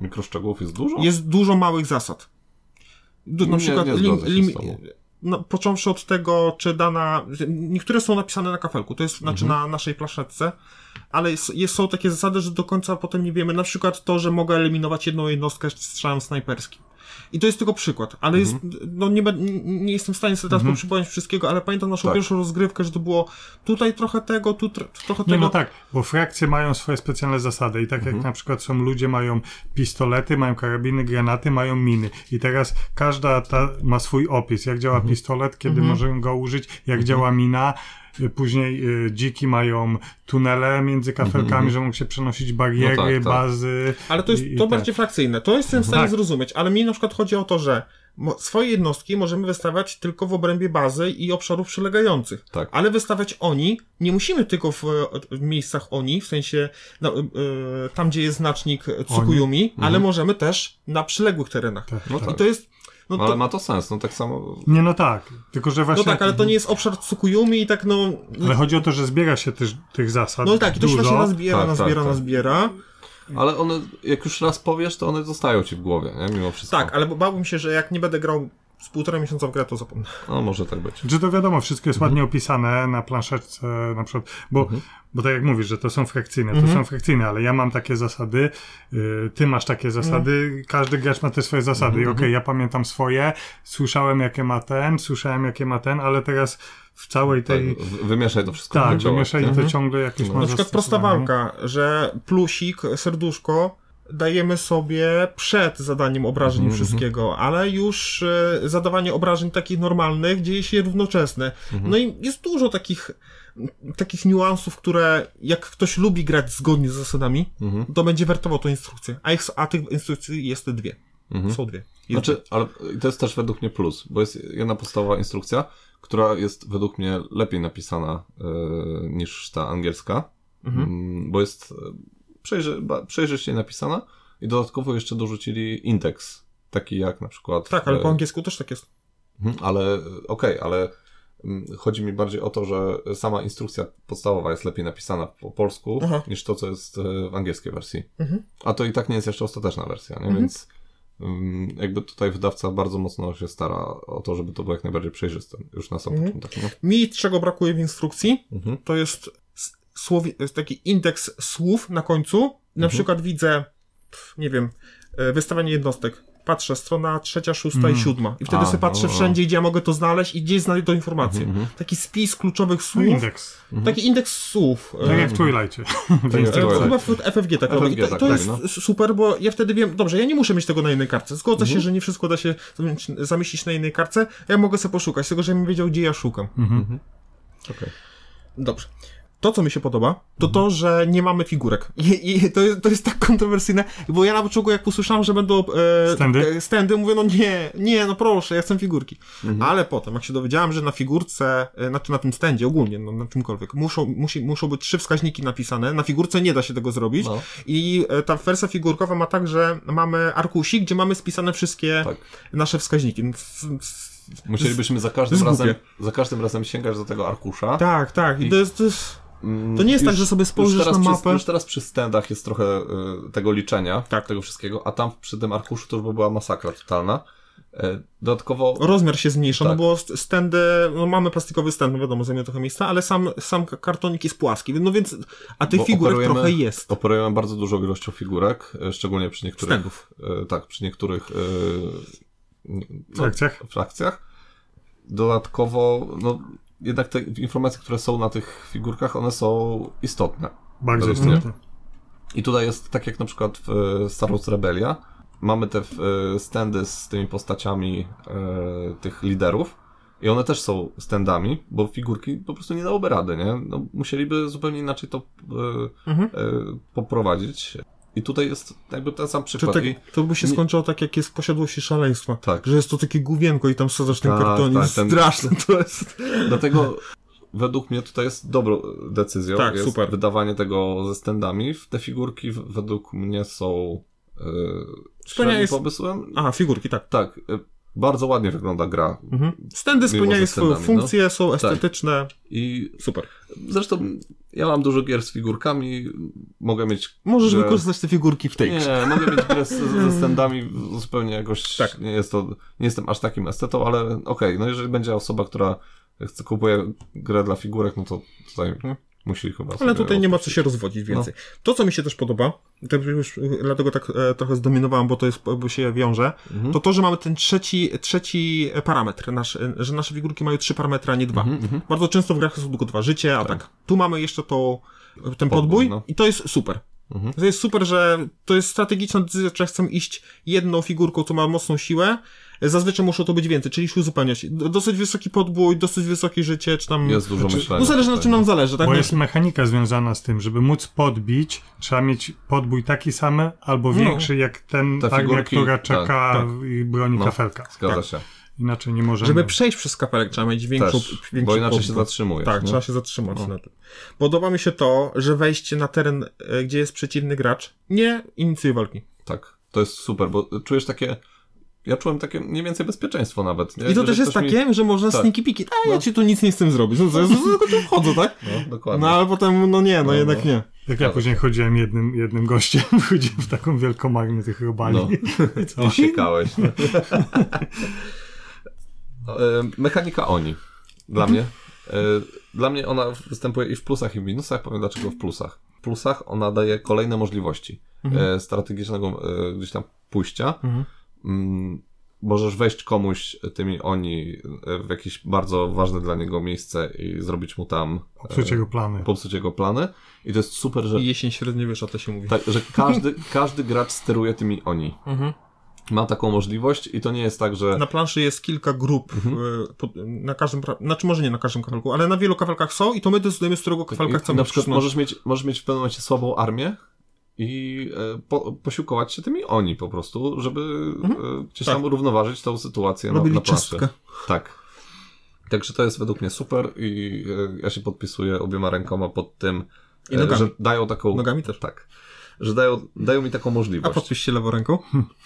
Mikroszczegółów jest dużo? Jest dużo małych zasad. Du, na Nie- przykład, nie lim, no, począwszy od tego, czy dana. Niektóre są napisane na kafelku, to jest znaczy Mhm. na naszej plaszetce, ale jest, jest, są takie zasady, że do końca potem nie wiemy. Na przykład to, że mogę eliminować jedną jednostkę strzałem snajperskim. I to jest tylko przykład, ale jest, Mhm. no nie, nie, nie jestem w stanie sobie teraz przypomnieć wszystkiego, ale pamiętam naszą Tak. pierwszą rozgrywkę, że to było tutaj trochę tego, tu tr- trochę Nie, tego. no tak, bo frakcje mają swoje specjalne zasady i tak Mhm. jak na przykład są ludzie, mają pistolety, mają karabiny, granaty, mają miny i teraz każda ta ma swój opis, jak działa Mhm. pistolet, kiedy możemy go użyć, jak działa mina, Później y, dziki mają tunele między kafelkami, że mogą się przenosić bariery, Mhm, No tak, tak. bazy. Ale to jest i- i to tak. bardziej frakcyjne. To jestem w stanie Tak. zrozumieć, ale mi na przykład chodzi o to, że swoje jednostki możemy wystawiać tylko w obrębie bazy i obszarów przylegających. Tak. Ale wystawiać oni nie musimy tylko w, w miejscach oni, w sensie no, y, y, tam, gdzie jest znacznik Tsukuyumi, ale możemy też na przyległych terenach. Tak, No tak. I tak. to jest. No, No, ale to, ma to sens, no tak samo... Nie, no tak, tylko że no właśnie... tak, ale to nie jest obszar Tsukuyumi i tak no. Ale chodzi o to, że zbiera się też tych zasad No tak, i to się właśnie nazbiera, Tak, tak, nazbiera, tak. nazbiera. Ale one, jak już raz powiesz, to one zostają ci w głowie, nie? Mimo wszystko. Tak, ale bałbym się, że jak nie będę grał z półtora miesiąca w grę, to zapomnę. No, może tak być. Czy to wiadomo, wszystko jest Mhm. ładnie opisane na planszetce na przykład, bo, Mhm. bo tak jak mówisz, że to są frakcyjne, to są frakcyjne, ale ja mam takie zasady, y, ty masz takie zasady, Mhm. każdy gracz ma te swoje zasady i okej, ja pamiętam swoje, słyszałem jakie ma ten, słyszałem jakie ma ten, ale teraz w całej Tak, tej... w- wymieszaj to wszystko. Tak, wymieszaj to ciągle jakieś No. Na przykład prosta walka, że plusik, serduszko dajemy sobie przed zadaniem obrażeń Mhm, wszystkiego, ale już e, zadawanie obrażeń takich normalnych dzieje się równoczesne. Mhm. No i jest dużo takich takich niuansów, które jak ktoś lubi grać zgodnie z zasadami, Mhm. to będzie wertował tą instrukcję. A, ich, a tych instrukcji jest dwie. Są dwie. Jest Znaczy, ale to jest też według mnie plus, bo jest jedna podstawowa instrukcja, która jest według mnie lepiej napisana e, niż ta angielska, Mm, bo jest e, przejrzy, przejrzyście napisana i dodatkowo jeszcze dorzucili indeks, taki jak na przykład... Tak, ale po angielsku też tak jest. Mhm, Ale e, okej, ale mm, chodzi mi bardziej o to, że sama instrukcja podstawowa jest lepiej napisana po polsku Aha. niż to, co jest e, w angielskiej wersji. Mhm. A to i tak nie jest jeszcze ostateczna wersja, nie? więc mm, jakby tutaj wydawca bardzo mocno się stara o to, żeby to było jak najbardziej przejrzyste już na sam Mhm. początek. No. Mi czego brakuje w instrukcji, Mhm. to jest s- słowi, jest taki indeks słów na końcu. Na Mhm. przykład widzę, nie wiem, e, wystawianie jednostek. Patrzę, strona trzecia, szósta i siódma. I wtedy A, sobie patrzę no, wszędzie, gdzie ja mogę to znaleźć i gdzie znajdę tą informację. Mhm, Taki spis kluczowych No, słów. indeks. Taki indeks słów. Tak E, jak w Twilightie. Tak jak E. Chyba w FFG tak robi. FFG, To, tak, to tak, jest no. super, bo ja wtedy wiem, dobrze, ja nie muszę mieć tego na jednej kartce. Zgodzę Mhm. się, że nie wszystko da się zamieścić- na jednej kartce. Ja mogę sobie poszukać, tego, żebym wiedział, gdzie ja szukam. Okej. Dobrze. To, co mi się podoba, to Mhm. to, że nie mamy figurek. I, i to, jest, to jest tak kontrowersyjne, bo ja na początku, jak usłyszałem, że będą e, Stędy? e, stędy, mówię, no nie, nie, no proszę, ja chcę figurki. Mhm. Ale potem, jak się dowiedziałem, że na figurce, e, znaczy na tym stędzie ogólnie, no, na czymkolwiek, muszą, musi, muszą być trzy wskaźniki napisane, na figurce nie da się tego zrobić. No. I e, ta wersja figurkowa ma tak, że mamy arkusik, gdzie mamy spisane wszystkie Tak. nasze wskaźniki. No, w- w- Musielibyśmy za każdym razem, za każdym razem sięgać do tego arkusza. Tak, tak. I to jest, to jest... Mm, To nie jest tak, że sobie spojrzysz już na przy, mapę. Już teraz przy stendach jest trochę y, tego liczenia, Tak. tego wszystkiego, a tam przy tym arkuszu to już by była masakra totalna. E, dodatkowo rozmiar się zmniejsza, no Tak. bo st- stędy, no mamy plastikowy stand, no wiadomo, zajmuje trochę miejsca, ale sam, sam kartonik jest płaski, no więc, a tych Bo figurek trochę jest. operujemy bardzo dużą ilością figurek, e, szczególnie przy niektórych... Stędów. e, tak, przy niektórych no, Frakcjach? frakcjach. dodatkowo, no, jednak te informacje, które są na tych figurkach, one są istotne. Bardzo istotne. I tutaj jest tak jak na przykład w e, Star Wars Rebellia. Mamy te e, standy z tymi postaciami e, tych liderów. I one też są standami, bo figurki po prostu nie dałoby rady, nie? No, musieliby zupełnie inaczej to e, Mhm. e, poprowadzić. I tutaj jest jakby ten sam przykład. tak, I, to by się nie- skończyło tak, jak jest w posiadłości szaleństwa. tak. Że jest to takie główienko i tam sadzasz ten Tak, karton tak, jest ten- straszne to jest. Dlatego według mnie tutaj jest dobrą decyzją. Tak, jest super. Wydawanie tego ze standami. Te figurki według mnie są e, średnim jest- pomysłem. Aha, figurki, tak. Tak, e, bardzo ładnie wygląda gra. Mhm. Stędy spełniają swoją standami, no. funkcję, są estetyczne. I Super. zresztą ja mam dużo gier z figurkami. Mogę mieć. Możesz grę- wykorzystać te figurki w tej grze. Nie, mogę mieć grę z, ze standami zupełnie jakoś. Tak. Nie, jest to, nie jestem aż takim estetą, ale okej, no jeżeli będzie osoba, która chce kupuje grę dla figurek, no to tutaj musi chyba. Ale tutaj nie ma co się rozwodzić więcej. To, co mi się też podoba, to już dlatego tak e, trochę zdominowałem, bo to jest, bo się wiąże, Mhm. to to, że mamy ten trzeci, trzeci parametr, nasz, e, że nasze figurki mają trzy parametry, a nie dwa. Mhm, Bardzo często w grach są tylko dwa życie, a tak. Tu mamy jeszcze to, ten Podbój, podbój no. i to jest super. Mhm. To jest super, że to jest strategiczna decyzja, czy chcę iść jedną figurką, co ma mocną siłę. Zazwyczaj muszą to być więcej, czyli siły uzupełniać. Dosyć wysoki podbój, dosyć wysokie życie, czy tam... Jest dużo myślenia. No zależy na czym nam zależy, tak? Bo No, jest mechanika związana z tym, żeby móc podbić, trzeba mieć podbój taki sam albo No. większy jak ten Te armia, figurki, która tak, czeka tak. i broni No. kafelka. Zgadza Tak. się. Inaczej nie możemy. Żeby przejść przez kapelek trzeba mieć większą, Też, większy bo inaczej się podbój. zatrzymujesz. Tak, nie? trzeba się zatrzymać No. na tym. Podoba mi się to, że wejście na teren, e, gdzie jest przeciwny gracz, nie inicjuje walki. Tak, to jest super, bo czujesz takie. Ja czułem takie mniej więcej bezpieczeństwo nawet. Nie? I to Że też jest ktoś mi- takie, że można Tak. sneaky piki, a ja No. ci tu nic nie z tym zrobić. No, tylko tu wchodzę, tak? No, dokładnie. No ale potem, no nie, no, No, jednak no. nie. Jak ja później chodziłem jednym, jednym gościem, chodziłem w taką wielką armię tych robali. No. I co? Siekałeś. No. E, Mechanika Oni. Dla mnie. E, Dla mnie ona występuje i w plusach, i w minusach. Powiem dlaczego w plusach. W plusach ona daje kolejne możliwości e, strategicznego e, gdzieś tam pójścia. Mhm. Mm, Możesz wejść komuś tymi Oni e, w jakieś bardzo ważne dla niego miejsce i zrobić mu tam e, Psuć jego plany. popsuć jego plany. I to jest super, że, I jesień średniowiecza to się mówi. tak, że każdy, każdy gracz steruje tymi Oni. Mhm. Ma taką możliwość i to nie jest tak, że Na planszy jest kilka grup, Mhm. e, na każdym, znaczy może nie na każdym kafelku, ale na wielu kafelkach są i to my decydujemy, z którego kafelka I chcemy na przykład możesz mieć, możesz mieć w pewnym momencie słabą armię i e, po, posiłkować się tymi oni po prostu, żeby e, gdzieś Tak. tam równoważyć tą sytuację na, Robili na planszy. czystkę. Tak. Także to jest według mnie super i e, ja się podpisuję obiema rękoma pod tym, I nogami. że dają taką... Nogami też. Tak. Że dają, dają mi taką A możliwość. podpisz się lewą ręką.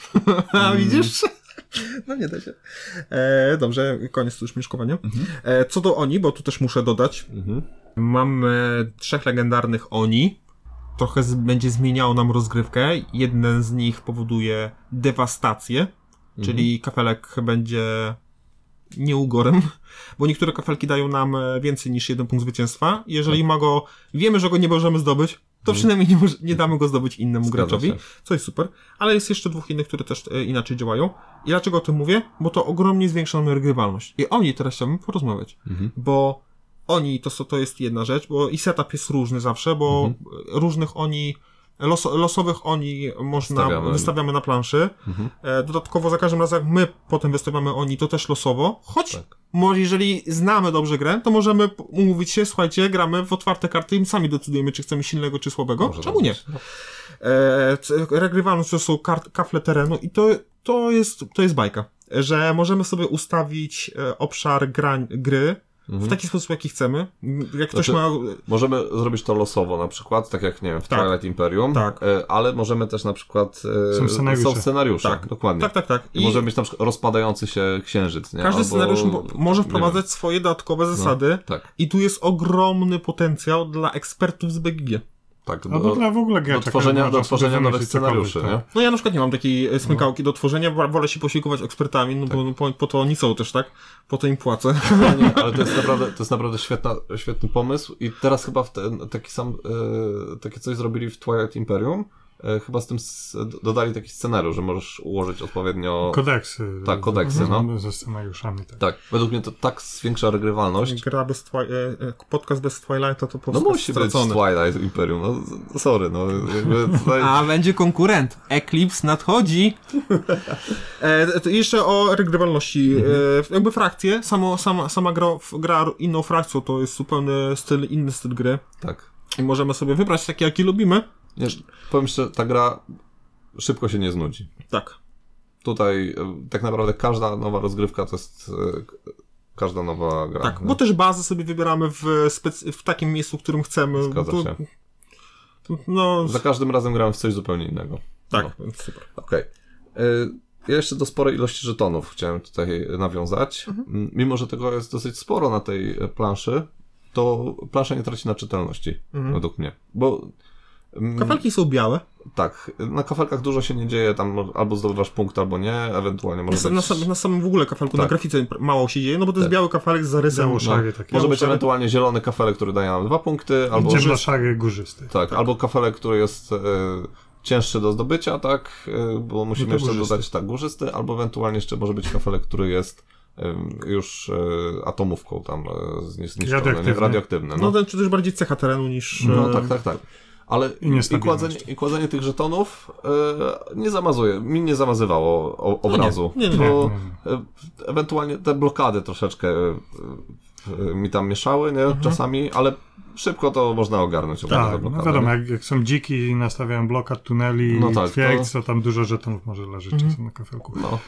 A widzisz? No nie da się. E, dobrze, koniec już mieszkowania. E, co do Oni, bo tu też muszę dodać. Mhm. Mamy trzech legendarnych Oni. Trochę z, będzie zmieniało nam rozgrywkę. Jeden z nich powoduje dewastację, czyli kafelek będzie nieugorem, bo niektóre kafelki dają nam e, więcej niż jeden punkt zwycięstwa. Jeżeli ma go, wiemy, że go nie możemy zdobyć, to przynajmniej nie, może, nie damy go zdobyć innemu Zgadza graczowi, się. co jest super. Ale jest jeszcze dwóch innych, które też e, inaczej działają. I dlaczego o tym mówię? Bo to ogromnie zwiększa nam regrywalność. I o niej teraz chciałbym porozmawiać, Mhm. bo oni to, to jest jedna rzecz, bo i setup jest różny zawsze, bo Mhm. różnych oni, los, losowych oni można, Stawiamy. wystawiamy na planszy. Mhm. E, Dodatkowo za każdym razem jak my potem wystawiamy oni, to też losowo, choć Tak. może jeżeli znamy dobrze grę, to możemy umówić się, słuchajcie, gramy w otwarte karty i sami decydujemy, czy chcemy silnego, czy słabego. Może Czemu tak nie? No. E, regrywalność to są kart, kafle terenu i to, to, jest, to jest bajka, że możemy sobie ustawić e, obszar grań, gry w taki sposób, jaki chcemy. Jak ktoś Znaczy- ma... Możemy zrobić to losowo na przykład, tak jak nie wiem, w Tak. Twilight Imperium, Tak. e, ale możemy też na przykład e, Są scenariusze. są scenariusze Tak. dokładnie. Tak, tak, tak. I możemy mieć na przykład rozpadający się księżyc, nie? Każdy Albo- scenariusz mo- może wprowadzać swoje dodatkowe zasady wiem. Tak, i tu jest ogromny potencjał dla ekspertów z BGG. Tak. Albo do, dla w ogóle do gracza, tworzenia, do tworzenia nowych scenariuszy, cokolwiek, nie? tak. No ja na przykład nie mam takiej e, smykałki do tworzenia, wo- wolę się posiłkować ekspertami, no bo po, po to oni są też, tak? Po to im płacę. Ale, nie, ale to jest naprawdę, to jest naprawdę świetna, świetny pomysł i teraz chyba w ten, taki sam, e, takie coś zrobili w Twilight Imperium, chyba z tym dodali taki scenariusz, że możesz ułożyć odpowiednio... Kodeksy. Tak, kodeksy, no. Ze scenariuszami. Tak. Tak, według mnie to tak zwiększa regrywalność. Gra bez twi- e, e, podcast bez Twilighta to po No prostu musi być stracony. Twilight Imperium, no sorry, no jakby tutaj... A będzie konkurent. Eclipse nadchodzi. e, to jeszcze o regrywalności. E, jakby frakcje, samo, sama, sama gra, gra inną frakcją, to jest zupełnie styl, inny styl gry. Tak. I możemy sobie wybrać takie, jakie lubimy. Nie, powiem szczerze, ta gra szybko się nie znudzi. Tak. Tutaj e, tak naprawdę każda nowa rozgrywka to jest e, każda nowa gra. Tak, nie? bo też bazę sobie wybieramy w, specy- w takim miejscu, w którym chcemy. Zgadza Tu- się. tu- No, Za każdym razem gramy w coś zupełnie innego. tak, No. więc super. Okej. Y, Ja jeszcze do sporej ilości żetonów chciałem tutaj nawiązać. Mhm. Mimo, że tego jest dosyć sporo na tej e, planszy, to plansza nie traci na czytelności, Mhm. według mnie. Bo Kafelki są białe. tak, na kafelkach dużo się nie dzieje, tam albo zdobywasz punkt, albo nie, ewentualnie Na, może sam- być... na, sam, na samym w ogóle kafelku, na Tak. grafice mało się dzieje, no bo to jest Tak. biały kafelek z zarysem. Biało szary taki. Może być szary. ewentualnie zielony kafelek, który daje nam dwa punkty, albo... Ciemnoszary górzysty. Tak, albo kafelek, który jest e, cięższy do zdobycia, tak, e, bo musimy No jeszcze górzysty. dodać tak górzysty, albo ewentualnie jeszcze może być kafelek, który jest już e, atomówką tam e, zniszczony, nie? Radioaktywny. radioaktywny. No No, ten czy też bardziej cecha terenu niż... no tak, tak, tak. Ale I i, kładzenie, i kładzenie tych żetonów e, nie zamazuje, mi nie zamazywało o, obrazu, nie, nie, bo nie, e, ewentualnie te blokady troszeczkę e, e, mi tam mieszały, nie, czasami, ale szybko to można ogarnąć. Tak, no blokady, wiadomo, nie? jak, jak są dziki i nastawiają blokad, tuneli, No no tak, twierdz, to- to... tam dużo żetonów może leżeć Mhm. czasem na kafelku. No.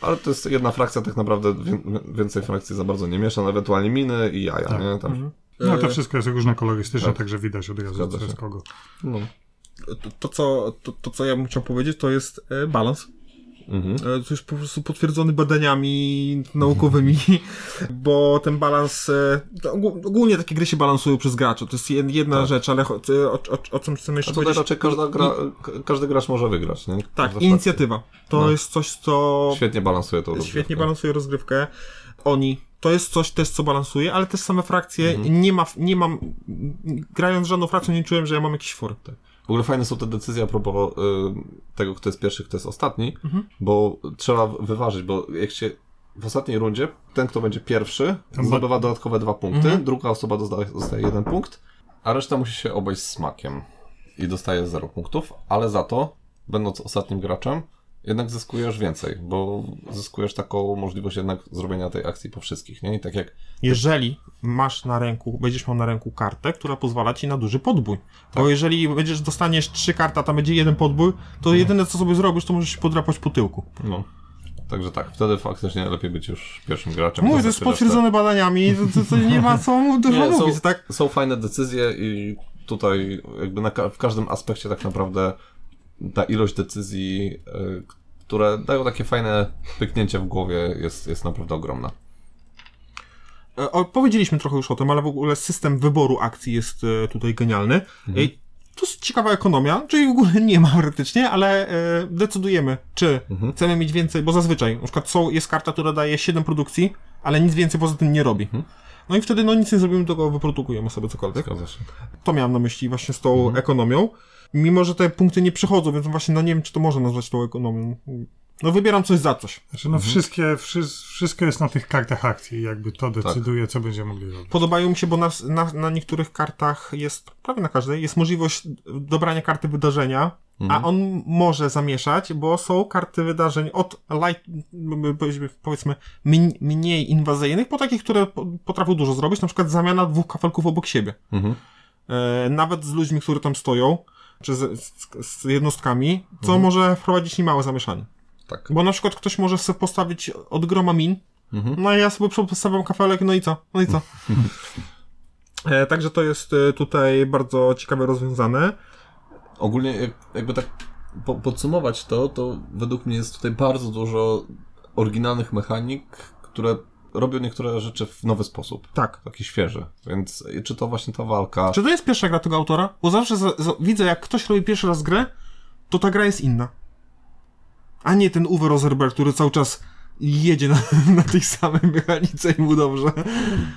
Ale to jest jedna frakcja, tak naprawdę wię- więcej frakcji za bardzo nie miesza, no ewentualnie miny i jaja, Tak. nie? Tam, Mhm. No to E, wszystko jest różne kolorystyczne, tak. także widać od razu, co jest kogo. no. to, to, co, to, to, co ja bym chciał powiedzieć, to jest e, balans. Mhm. E, To jest po prostu potwierdzony badaniami naukowymi, bo ten balans, e, ogólnie takie gry się balansują przez graczy, to jest jed- jedna Tak. rzecz, ale cho- o, o, o czym chcemy jeszcze powiedzieć? raczej każda gra, ka- każdy gracz może wygrać, nie? Tak, Każda inicjatywa. To No. jest coś, co Świetnie balansuje to świetnie balansuje rozgrywkę. Oni, to jest coś też, co balansuje, ale też same frakcje, nie ma, nie mam, grając żadną frakcją nie czułem, że ja mam jakiś fory. W ogóle fajne są te decyzje a propos y, tego, kto jest pierwszy, kto jest ostatni, Mhm. bo trzeba wyważyć, bo jak się w ostatniej rundzie, ten, kto będzie pierwszy, Tam zdobywa dodatkowe dwa punkty, Mhm. druga osoba dostaje, dostaje jeden punkt, a reszta musi się obejść smakiem i dostaje 0 punktów, ale za to, będąc ostatnim graczem, jednak zyskujesz więcej, bo zyskujesz taką możliwość jednak zrobienia tej akcji po wszystkich, nie? I tak jak jeżeli masz na ręku, będziesz miał na ręku kartę, która pozwala ci na duży podbój. Tak. Bo jeżeli będziesz, dostaniesz trzy karty, a tam będzie jeden podbój, to jedyne co sobie zrobisz, to możesz się podrapać po tyłku. No. Także tak, wtedy faktycznie lepiej być już pierwszym graczem. Mówię, to jest potwierdzone badaniami, to, to, to nie ma co mu dużo Nie, mówić, są, tak? są fajne decyzje i tutaj jakby na, w każdym aspekcie tak naprawdę ta ilość decyzji, y, które dają takie fajne pyknięcie w głowie jest, jest naprawdę ogromna. E, powiedzieliśmy trochę już o tym, ale w ogóle system wyboru akcji jest e, tutaj genialny. Mhm. To jest ciekawa ekonomia, czyli w ogóle nie ma praktycznie, ale e, decydujemy, czy Mhm. chcemy mieć więcej, bo zazwyczaj, na przykład są, jest karta, która daje 7 produkcji, ale nic więcej poza tym nie robi. Mhm. No i wtedy no nic nie zrobimy, tylko wyprodukujemy sobie cokolwiek. Zgadza się. To miałem na myśli właśnie z tą Mhm. ekonomią. Mimo, że te punkty nie przychodzą, więc właśnie no nie wiem, czy to można nazwać tą ekonomią. No wybieram coś za coś. Znaczy, no wszystkie, wszy- wszystko jest na tych kartach akcji, jakby to decyduje, co będziemy mogli robić. Podobają mi się, bo na, na, na niektórych kartach jest, prawie na każdej, jest możliwość dobrania karty wydarzenia, a on może zamieszać, bo są karty wydarzeń od light, powiedzmy- mniej inwazyjnych, po takich, które po- potrafią dużo zrobić, na przykład zamiana dwóch kafelków obok siebie. Mhm. E, nawet z ludźmi, którzy tam stoją, czy z, z, z jednostkami, co może wprowadzić niemałe zamieszanie. Tak. Bo na przykład ktoś może sobie postawić od groma min, Mhm. no i ja sobie postawiam kafelek, no i co? No i co? e, także to jest e, tutaj bardzo ciekawe rozwiązane. Ogólnie jak, jakby tak po, podsumować to, to według mnie jest tutaj bardzo dużo oryginalnych mechanik, które robią niektóre rzeczy w nowy sposób. Tak. Taki świeży. Więc czy to właśnie ta walka, Czy to jest pierwsza gra tego autora? Bo zawsze za, za, widzę, jak ktoś robi pierwszy raz grę, to ta gra jest inna. A nie ten Uwe Rosenberg, który cały czas jedzie na, na tej samej mechanice i mu dobrze.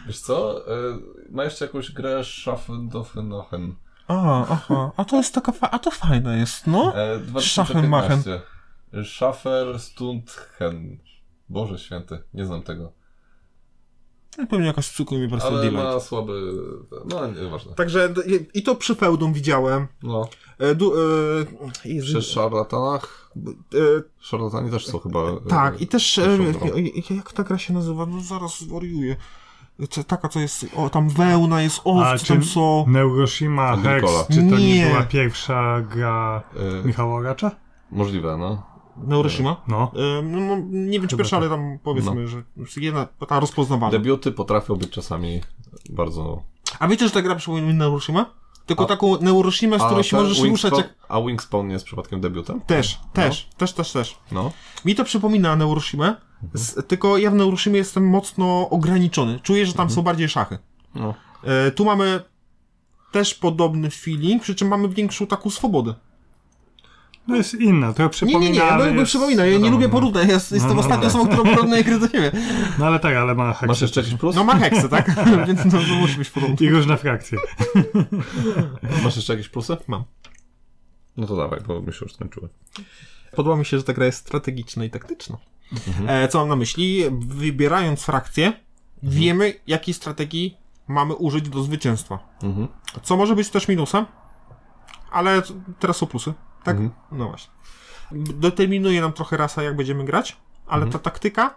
Wiesz co? Y, Ma jeszcze jakąś grę Schaffendoffenachen. A, aha, a to jest taka, fa- a to fajne jest, no. E, 2015. Schaffer Stundhen. Boże święty, nie znam tego. Pewnie jakaś przykro mi wersja Ale Delight. ma słaby... No, nieważne. Także i to przy Feudum widziałem. No, E, du, e, Jezu, przy szarlatanach... e, Szarlatani też są chyba... e, tak, i też, e, no. jak ta gra się nazywa, no zaraz zwariuję. Co- Taka co jest, o tam wełna jest, owce czy tam są. Neuroshima. Hex, czy to nie, Nie. była pierwsza gra E, Michała Racza? Możliwe, no. Neuroshima? No. E, no, no, nie wiem czy pierwsza, ale tak. tam powiedzmy, że jedna, ta rozpoznawana. Debiuty potrafią być czasami bardzo... A wiecie, że ta gra przypomina mi Neuroshima? Tylko A- taką Neuroshimę, z której się możesz ruszać Wingspawn- jak... A Wingspawn jest przypadkiem debiutem? Też, też, też, też, też. No. Mi to przypomina Z, tylko ja w Neuroshimie jestem mocno ograniczony. Czuję, że tam są bardziej szachy. no. E, tu mamy też podobny feeling, przy czym mamy większą taką swobodę. No jest inna, to Nie, przypomina, nie, nie, no ale jakby jest... przypomina, ja nie wiadomo, lubię no. porównać, ja jest- jestem no, ostatnią no. osobą, która porównuje gry do siebie. No ale tak, ale ma heksy. Masz jeszcze jakiś plus? No ma heksy, tak? Więc no, to musi być porówno. I różne frakcje. Masz jeszcze jakieś plusy? Mam. No to dawaj, bo mi się już skończyły. Podoba mi się, że ta gra jest strategiczna i taktyczna. E, co mam na myśli? Wybierając frakcję, wiemy, jakiej strategii mamy użyć do zwycięstwa. Mhm. Co może być też minusem, ale teraz są plusy, tak? Mhm. No właśnie. Determinuje nam trochę rasa, jak będziemy grać, ale Mhm. ta taktyka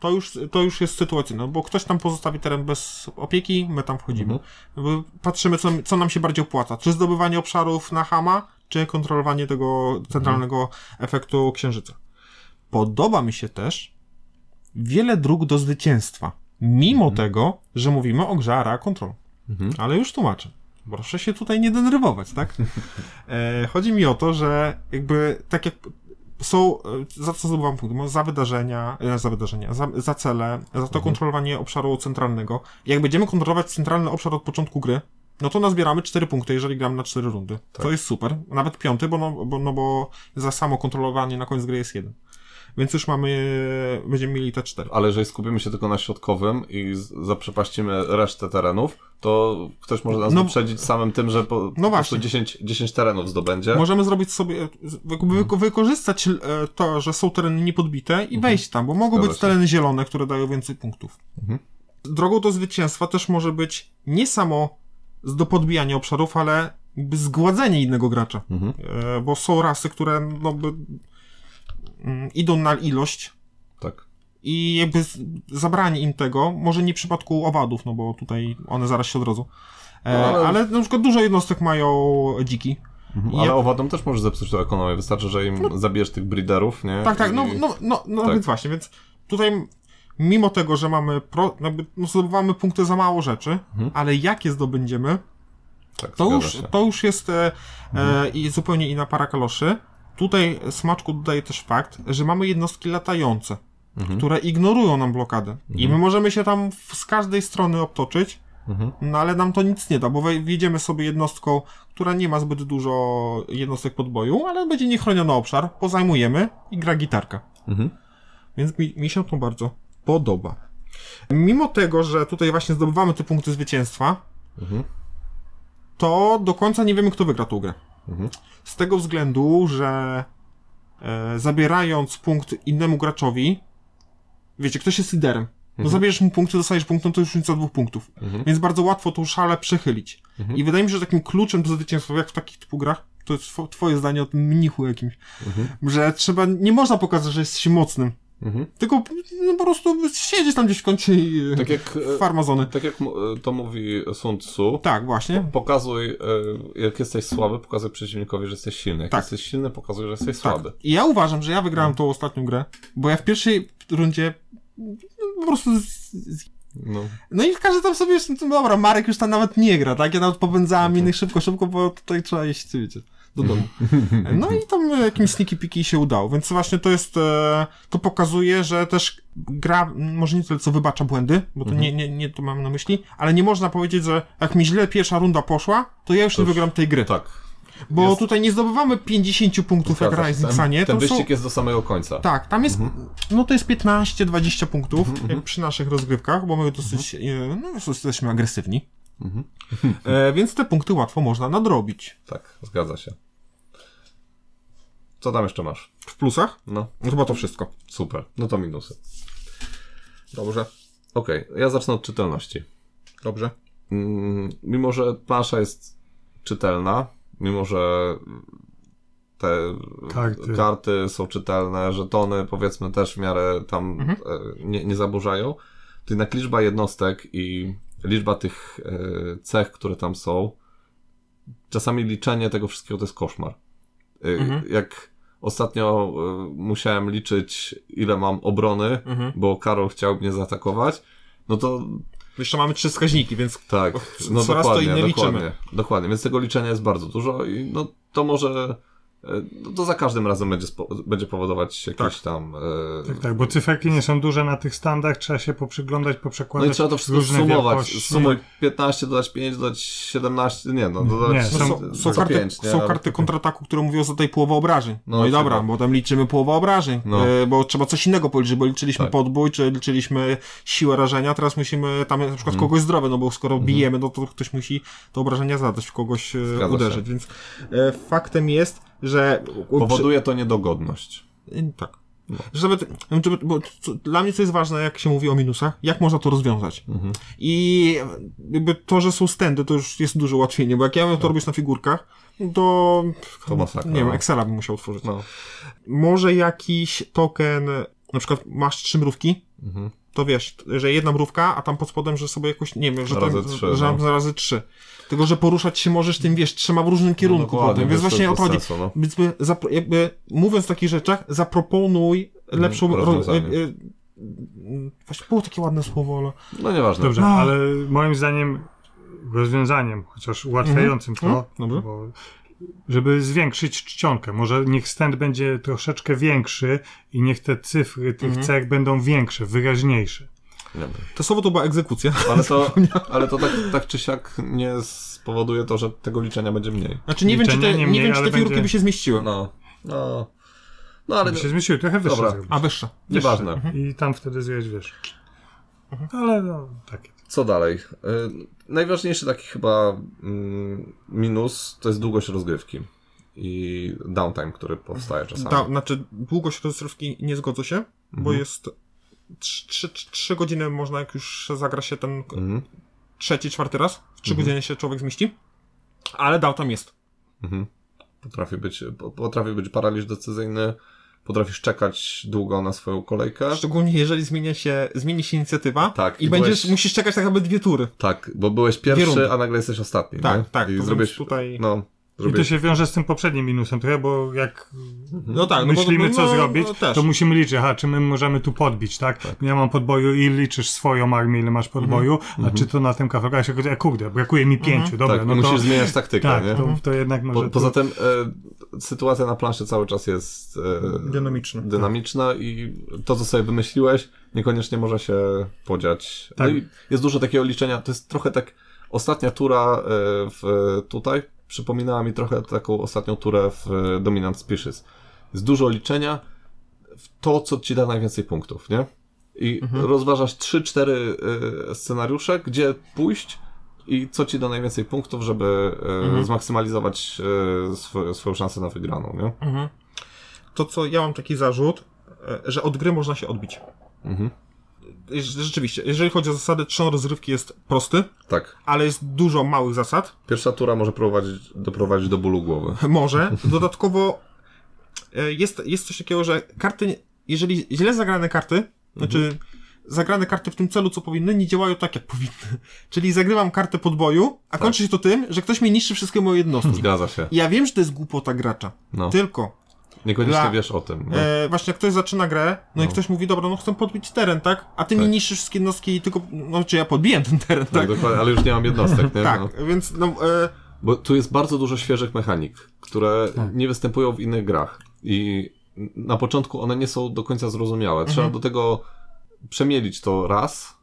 to już, to już jest sytuacyjna, bo ktoś tam pozostawi teren bez opieki, my tam wchodzimy. Mhm. Patrzymy, co, co nam się bardziej opłaca. Czy zdobywanie obszarów na Hama, czy kontrolowanie tego centralnego Mhm. efektu księżyca. Podoba mi się też wiele dróg do zwycięstwa. Mimo tego, że mówimy o grze Area Control. Mhm. Ale już tłumaczę. Proszę się tutaj nie denerwować, tak? E, chodzi mi o to, że jakby tak jak są, e, za co zdobywam punkt? Za wydarzenia, e, za wydarzenia, za, za cele, za to kontrolowanie obszaru centralnego. Jak będziemy kontrolować centralny obszar od początku gry, no to nazbieramy 4 punkty, jeżeli gramy na 4 rundy. To jest super. Nawet piąty, bo no, bo, no bo za samo kontrolowanie na koniec gry jest jeden. Więc już mamy, będziemy mieli te 4. Ale jeżeli skupimy się tylko na środkowym i zaprzepaścimy resztę terenów, to ktoś może nas No- wyprzedzić samym tym, że po, po właśnie. prostu 10, 10 terenów zdobędzie. Możemy zrobić sobie, jakby wyko- wykorzystać e, to, że są tereny niepodbite i wejść tam, bo mogą Zgadza być się. tereny zielone, które dają więcej punktów. Mhm. Drogą do zwycięstwa też może być nie samo do podbijania obszarów, ale zgładzenie innego gracza. Mhm. E, Bo są rasy, które no, by, idą na ilość Tak. i jakby zabranie im tego, może nie w przypadku owadów, no bo tutaj one zaraz się odrodzą. E, No, ale- ale... na przykład dużo jednostek mają dziki. Mhm. Ale jak- owadom też możesz zepsuć tę ekonomię. Wystarczy, że im zabierz tych breederów, nie? Tak, tak, no, no, no, no Tak. więc właśnie, więc tutaj mimo tego, że mamy pro, jakby, no, zdobywamy punkty za mało rzeczy, ale jak je zdobędziemy, tak, to już, się. to już jest e, e, i zupełnie inna para kaloszy. Tutaj smaczku dodaje też fakt, że mamy jednostki latające, Mhm. które ignorują nam blokadę. I my możemy się tam z każdej strony obtoczyć, Mhm. no ale nam to nic nie da, bo wjedziemy sobie jednostką, która nie ma zbyt dużo jednostek podboju, ale będzie niechroniony obszar, pozajmujemy i gra gitarka. Mhm. Więc mi, mi się to bardzo podoba. Mimo tego, że tutaj właśnie zdobywamy te punkty zwycięstwa, Mhm. to do końca nie wiemy, kto wygra tą grę. Mhm. Z tego względu, że e, zabierając punkt innemu graczowi, wiecie, ktoś jest liderem. No zabierzesz mu punkty, dostajesz punkt, no to już nic za dwóch punktów. Mhm. Więc bardzo łatwo tą szalę przechylić. I wydaje mi się, że takim kluczem do zwycięstwa, jak w takich typu grach, to jest two- twoje zdanie o tym mnichu jakimś, że trzeba, nie można pokazać, że jesteś mocnym. Mhm. Tylko no, po prostu siedzieć tam gdzieś w kącie i Tak jak, e, farmazony. tak jak e, to mówi Sun Tzu, Tak, właśnie. pokazuj, e, jak jesteś słaby, pokazuj przeciwnikowi, że jesteś silny. Jak Tak. jesteś silny, pokazuj, że jesteś Tak. słaby. I ja uważam, że ja wygrałem tą ostatnią grę, bo ja w pierwszej rundzie po prostu. z- z- No. No i każdy tam sobie no dobra, Marek już tam nawet nie gra, tak? Ja nawet popędzałem innych szybko, szybko, bo tutaj trzeba iść, wiecie, do domu. No i tam e, jakimś sneaky piki się udało, więc właśnie to jest, e, to pokazuje, że też gra, może nie tyle co wybacza błędy, bo to nie, nie, nie to mam na myśli, ale nie można powiedzieć, że jak mi źle pierwsza runda poszła, to ja już nie już- wygram tej gry. Tak. Bo jest- tutaj nie zdobywamy 50 punktów jak Zgadza się. Rising Ten- Sunie, Ten to są... wyścig jest do samego końca. Tak, tam jest, no to jest 15-20 punktów, Mhm, jak przy naszych rozgrywkach, bo my dosyć, e, no jesteśmy agresywni. E, więc te punkty łatwo można nadrobić. Tak, zgadza się. Co tam jeszcze masz? W plusach? No, No chyba to wszystko. super. No to minusy. Dobrze. Okej, ja zacznę od czytelności. Dobrze. Mm, mimo, że plansza jest czytelna, mimo, że te Karty. karty, są czytelne, żetony powiedzmy też w miarę tam e, nie, nie zaburzają, to jednak liczba jednostek i liczba tych e, cech, które tam są, czasami liczenie tego wszystkiego to jest koszmar. E, Jak ostatnio e, musiałem liczyć, ile mam obrony, bo Karol chciał mnie zaatakować, no to Jeszcze mamy trzy wskaźniki, więc tak, no coraz to dokładnie, inne dokładnie, liczymy. dokładnie, więc tego liczenia jest bardzo dużo i no to może, no to za każdym razem będzie, spo, będzie powodować jakieś Tak. tam... E, Tak, tak, bo cyferki nie są duże na tych standach, trzeba się poprzyglądać, no poprzekładać. i trzeba to wszystko różne sumować, sumuj 15, dodać 5, dodać 17, nie no, dodać Nie, no, są- są, są, karty, 5, nie? są karty kontrataku, które mówią za tej połowę obrażeń. No, No, i dobra, bo tam liczymy połowę obrażeń, No. e, bo trzeba coś innego policzyć, bo liczyliśmy Tak. podbój, czy liczyliśmy siłę rażenia, teraz musimy tam na przykład kogoś zdrowe, no bo skoro bijemy, no to ktoś musi te obrażenia zadać, w kogoś e, Zgadza uderzyć, się. więc e, faktem jest, że... Powoduje to niedogodność. Tak. Że nawet, żeby- bo dla mnie co jest ważne, jak się mówi o minusach, jak można to rozwiązać. Mhm. I jakby to, że są stędy, to już jest duże ułatwienie, bo jak ja miałem to robić na figurkach, to, To masakra, nie wiem, no. Excela bym musiał tworzyć. No. Może jakiś token, na przykład masz trzy mrówki, Mhm. to wiesz, że jedna mrówka, a tam pod spodem, że sobie jakoś, nie wiem, że Razy tam, trzy, że no. razy trzy. Tylko, że poruszać się możesz tym, wiesz, trzema w różnym kierunku dokładnie, potem, więc właśnie o to chodzi. sensu, no. Więc jakby, mówiąc o takich rzeczach, zaproponuj lepszą... ro- rozwiązanie. y- y- Właśnie było takie ładne słowo, ale... No nieważne. Dobrze, A. ale moim zdaniem rozwiązaniem, chociaż ułatwiającym to, Mhm. Bo, żeby zwiększyć czcionkę. Może niech stand będzie troszeczkę większy i niech te cyfry tych Mhm. cech będą większe, wyraźniejsze. Nie wiem. To słowo to była egzekucja. Ale to, ale to tak, tak czy siak nie spowoduje to, że tego liczenia będzie mniej. Znaczy nie wiem, czy Liczenia te, nie nie mniej, wiem, czy te figurki będzie- by się zmieściły. No, no, no ale Ale się zmieściły, trochę wyższe Dobra. A, wyższe. nieważne. I tam wtedy zjeść, wiesz. Ale no, takie. Co dalej? Y, najważniejszy taki chyba mm, minus to jest długość rozgrywki i downtime, który powstaje czasami. Ta, znaczy, długość rozrywki nie zgodzę się, bo Mhm. jest 3 godziny można, jak już zagra się ten Mhm, trzeci, czwarty raz, w 3 Mhm. godziny się człowiek zmieści, ale tam jest. mhm. Potrafi być, po- potrafi być paraliż decyzyjny, potrafisz czekać długo na swoją kolejkę. Szczególnie jeżeli zmienia się, zmieni się inicjatywa Tak, i, i będziesz, byłeś- musisz czekać tak naprawdę dwie tury. Tak, bo byłeś pierwszy, a nagle jesteś ostatni. Tak, nie? tak, I więc tutaj- no, I to się wiąże z tym poprzednim minusem trochę, bo jak No tak, no bo- myślimy, no, co no, zrobić, no też. to musimy liczyć, aha, czy my możemy tu podbić, tak? Ja mam podboju i liczysz swoją armię, ile masz podboju, a czy to na tym kafelku się e, kurde, brakuje mi pięciu, dobra, tak, no musisz to... zmieniać taktykę, Tak, nie? to, to jednak może... Po, poza tym e, sytuacja na planszy cały czas jest e, Dynamiczna. dynamiczna i to, co sobie wymyśliłeś, niekoniecznie może się podziać. Tak. No i jest dużo takiego liczenia. To jest trochę tak. Ostatnia tura e, w, tutaj przypominała mi trochę taką ostatnią turę w e, Dominant Species. Jest dużo liczenia w to, co ci da najwięcej punktów, nie? I Mhm. rozważasz 3-4 e, scenariusze, gdzie pójść i co ci da najwięcej punktów, żeby e, Mhm. zmaksymalizować swo, swoją szansę na wygraną, nie? Mhm. To, co ja mam taki zarzut, że od gry można się odbić. Mhm. Rzeczywiście, jeżeli chodzi o zasady, trzon rozrywki jest prosty, Tak. ale jest dużo małych zasad. Pierwsza tura może prowadzić, doprowadzić do bólu głowy. Może. Dodatkowo e, jest, jest coś takiego, że karty, jeżeli źle zagrane karty, znaczy zagrane karty w tym celu, co powinny, nie działają tak, jak powinny. Czyli zagrywam kartę podboju, a kończy się to tym, że ktoś mi niszczy wszystkie moje jednostki. Zgadza się. Ja wiem, że to jest głupota gracza. No. Tylko Niekoniecznie Dla- wiesz o tym. No. E, właśnie jak ktoś zaczyna grę, no, i No. ktoś mówi, dobra, no chcę podbić teren, tak? A ty mi Tak. niszczysz wszystkie jednostki i tylko, no czy ja podbiję ten teren, tak, tak? dokładnie, ale już nie mam jednostek, nie? Tak, No. więc no, e, Bo tu jest bardzo dużo świeżych mechanik, które Tak. nie występują w innych grach. I na początku one nie są do końca zrozumiałe. Trzeba Mhm. do tego przemielić to raz,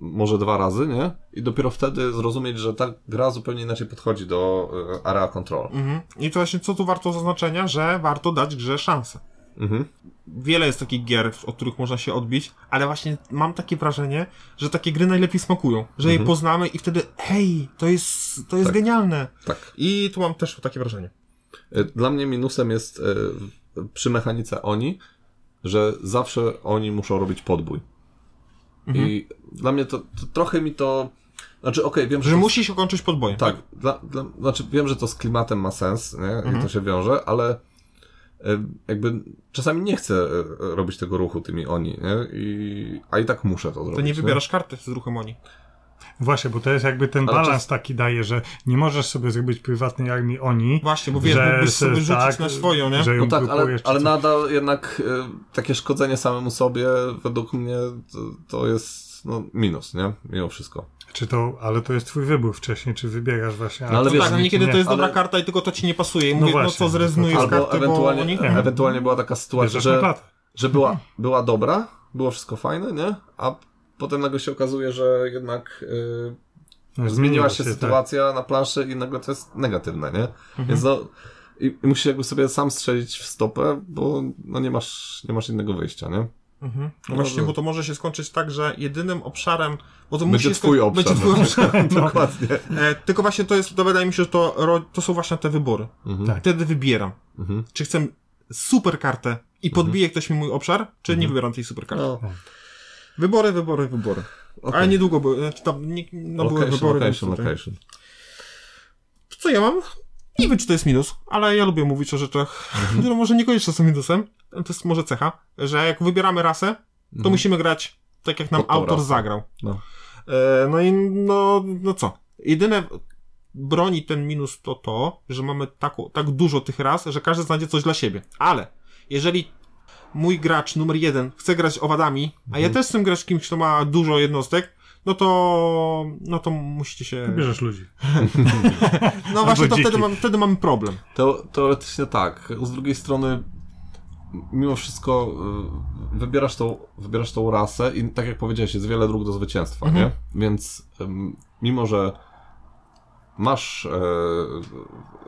może dwa razy, nie? I dopiero wtedy zrozumieć, że ta gra zupełnie inaczej podchodzi do y, area control. mhm. i to właśnie co tu warto zaznaczenia, że warto dać grze szansę. Mhm. Wiele jest takich gier, od których można się odbić, ale właśnie mam takie wrażenie, że takie gry najlepiej smakują. Że je poznamy i wtedy, hej, to jest, to jest Tak. genialne. Tak. I tu mam też takie wrażenie. E, Dla mnie minusem jest e, przy mechanice oni, że zawsze oni muszą robić podbój. I dla mnie to, to trochę mi to. Znaczy, okej, wiem, że. Że to, musi się kończyć podbojem. Tak, dla, dla, znaczy wiem, że to z klimatem ma sens, nie? I to się wiąże, ale e, jakby czasami nie chcę e, robić tego ruchu tymi oni, nie? I, a i tak muszę to zrobić. To nie wybierasz karty z ruchem oni. Właśnie, bo to jest jakby ten balans czas- taki daje, że nie możesz sobie zrobić prywatnej armii oni. Właśnie, bo wiesz, że mógłbyś sobie rzucić tak, na swoją, nie? Że ją No tak, ale, ale nadal jednak e, takie szkodzenie samemu sobie według mnie to, to jest no, minus, nie? Mimo wszystko. Czy to, ale to jest twój wybór wcześniej, czy wybierasz właśnie. No ale to No wiesz, tak, no niekiedy to jest ale- dobra karta i tylko to ci nie pasuje. I No mówię, no, właśnie, co zrezygnujesz z karty, bo ewentualnie, oni... ewentualnie była taka sytuacja, bierzesz że, że była, była dobra, było wszystko fajne, nie? A potem nagle się okazuje, że jednak y, No, zmieniła się tak. sytuacja na planszy i nagle to jest negatywne, nie? Mhm. Więc no, i, i musisz jakby sobie sam strzelić w stopę, bo no nie masz, nie masz innego wyjścia, nie? Mhm. No No, właśnie, no. bo to może się skończyć tak, że jedynym obszarem... Bo to Będzie musi twój obszar. Będzie twój obszar. Dokładnie. E, tylko właśnie to jest, to wydaje mi się, że to, ro- to są właśnie te wybory. Mhm. Tak. Wtedy wybieram. Mhm. Czy chcę super kartę i podbije ktoś mi mój obszar, czy nie wybieram tej super karty. No, Wybory, wybory, wybory. okej. Ale niedługo były, znaczy tam nie, no były Location, wybory. location, location. Co ja mam? Nie wiem, czy to jest minus, ale ja lubię mówić o rzeczach, które może niekoniecznie są minusem. To jest może cecha, że jak wybieramy rasę, to musimy grać tak, jak nam autor rasę. zagrał. No. E, no i no, no co? Jedyne broni ten minus to to, że mamy taką, tak dużo tych ras, że każdy znajdzie coś dla siebie. Ale jeżeli mój gracz numer jeden chce grać owadami, a Mhm. ja też chcę grać kimś, kto ma dużo jednostek, no to, no to musicie się... Bierzesz ludzi. No właśnie, to wtedy, mam, wtedy mamy problem. Teo, teoretycznie tak. Z drugiej strony, mimo wszystko, y, wybierasz tą, wybierasz tą rasę i tak jak powiedziałeś, jest wiele dróg do zwycięstwa, Mhm. nie? Więc mimo, że masz e,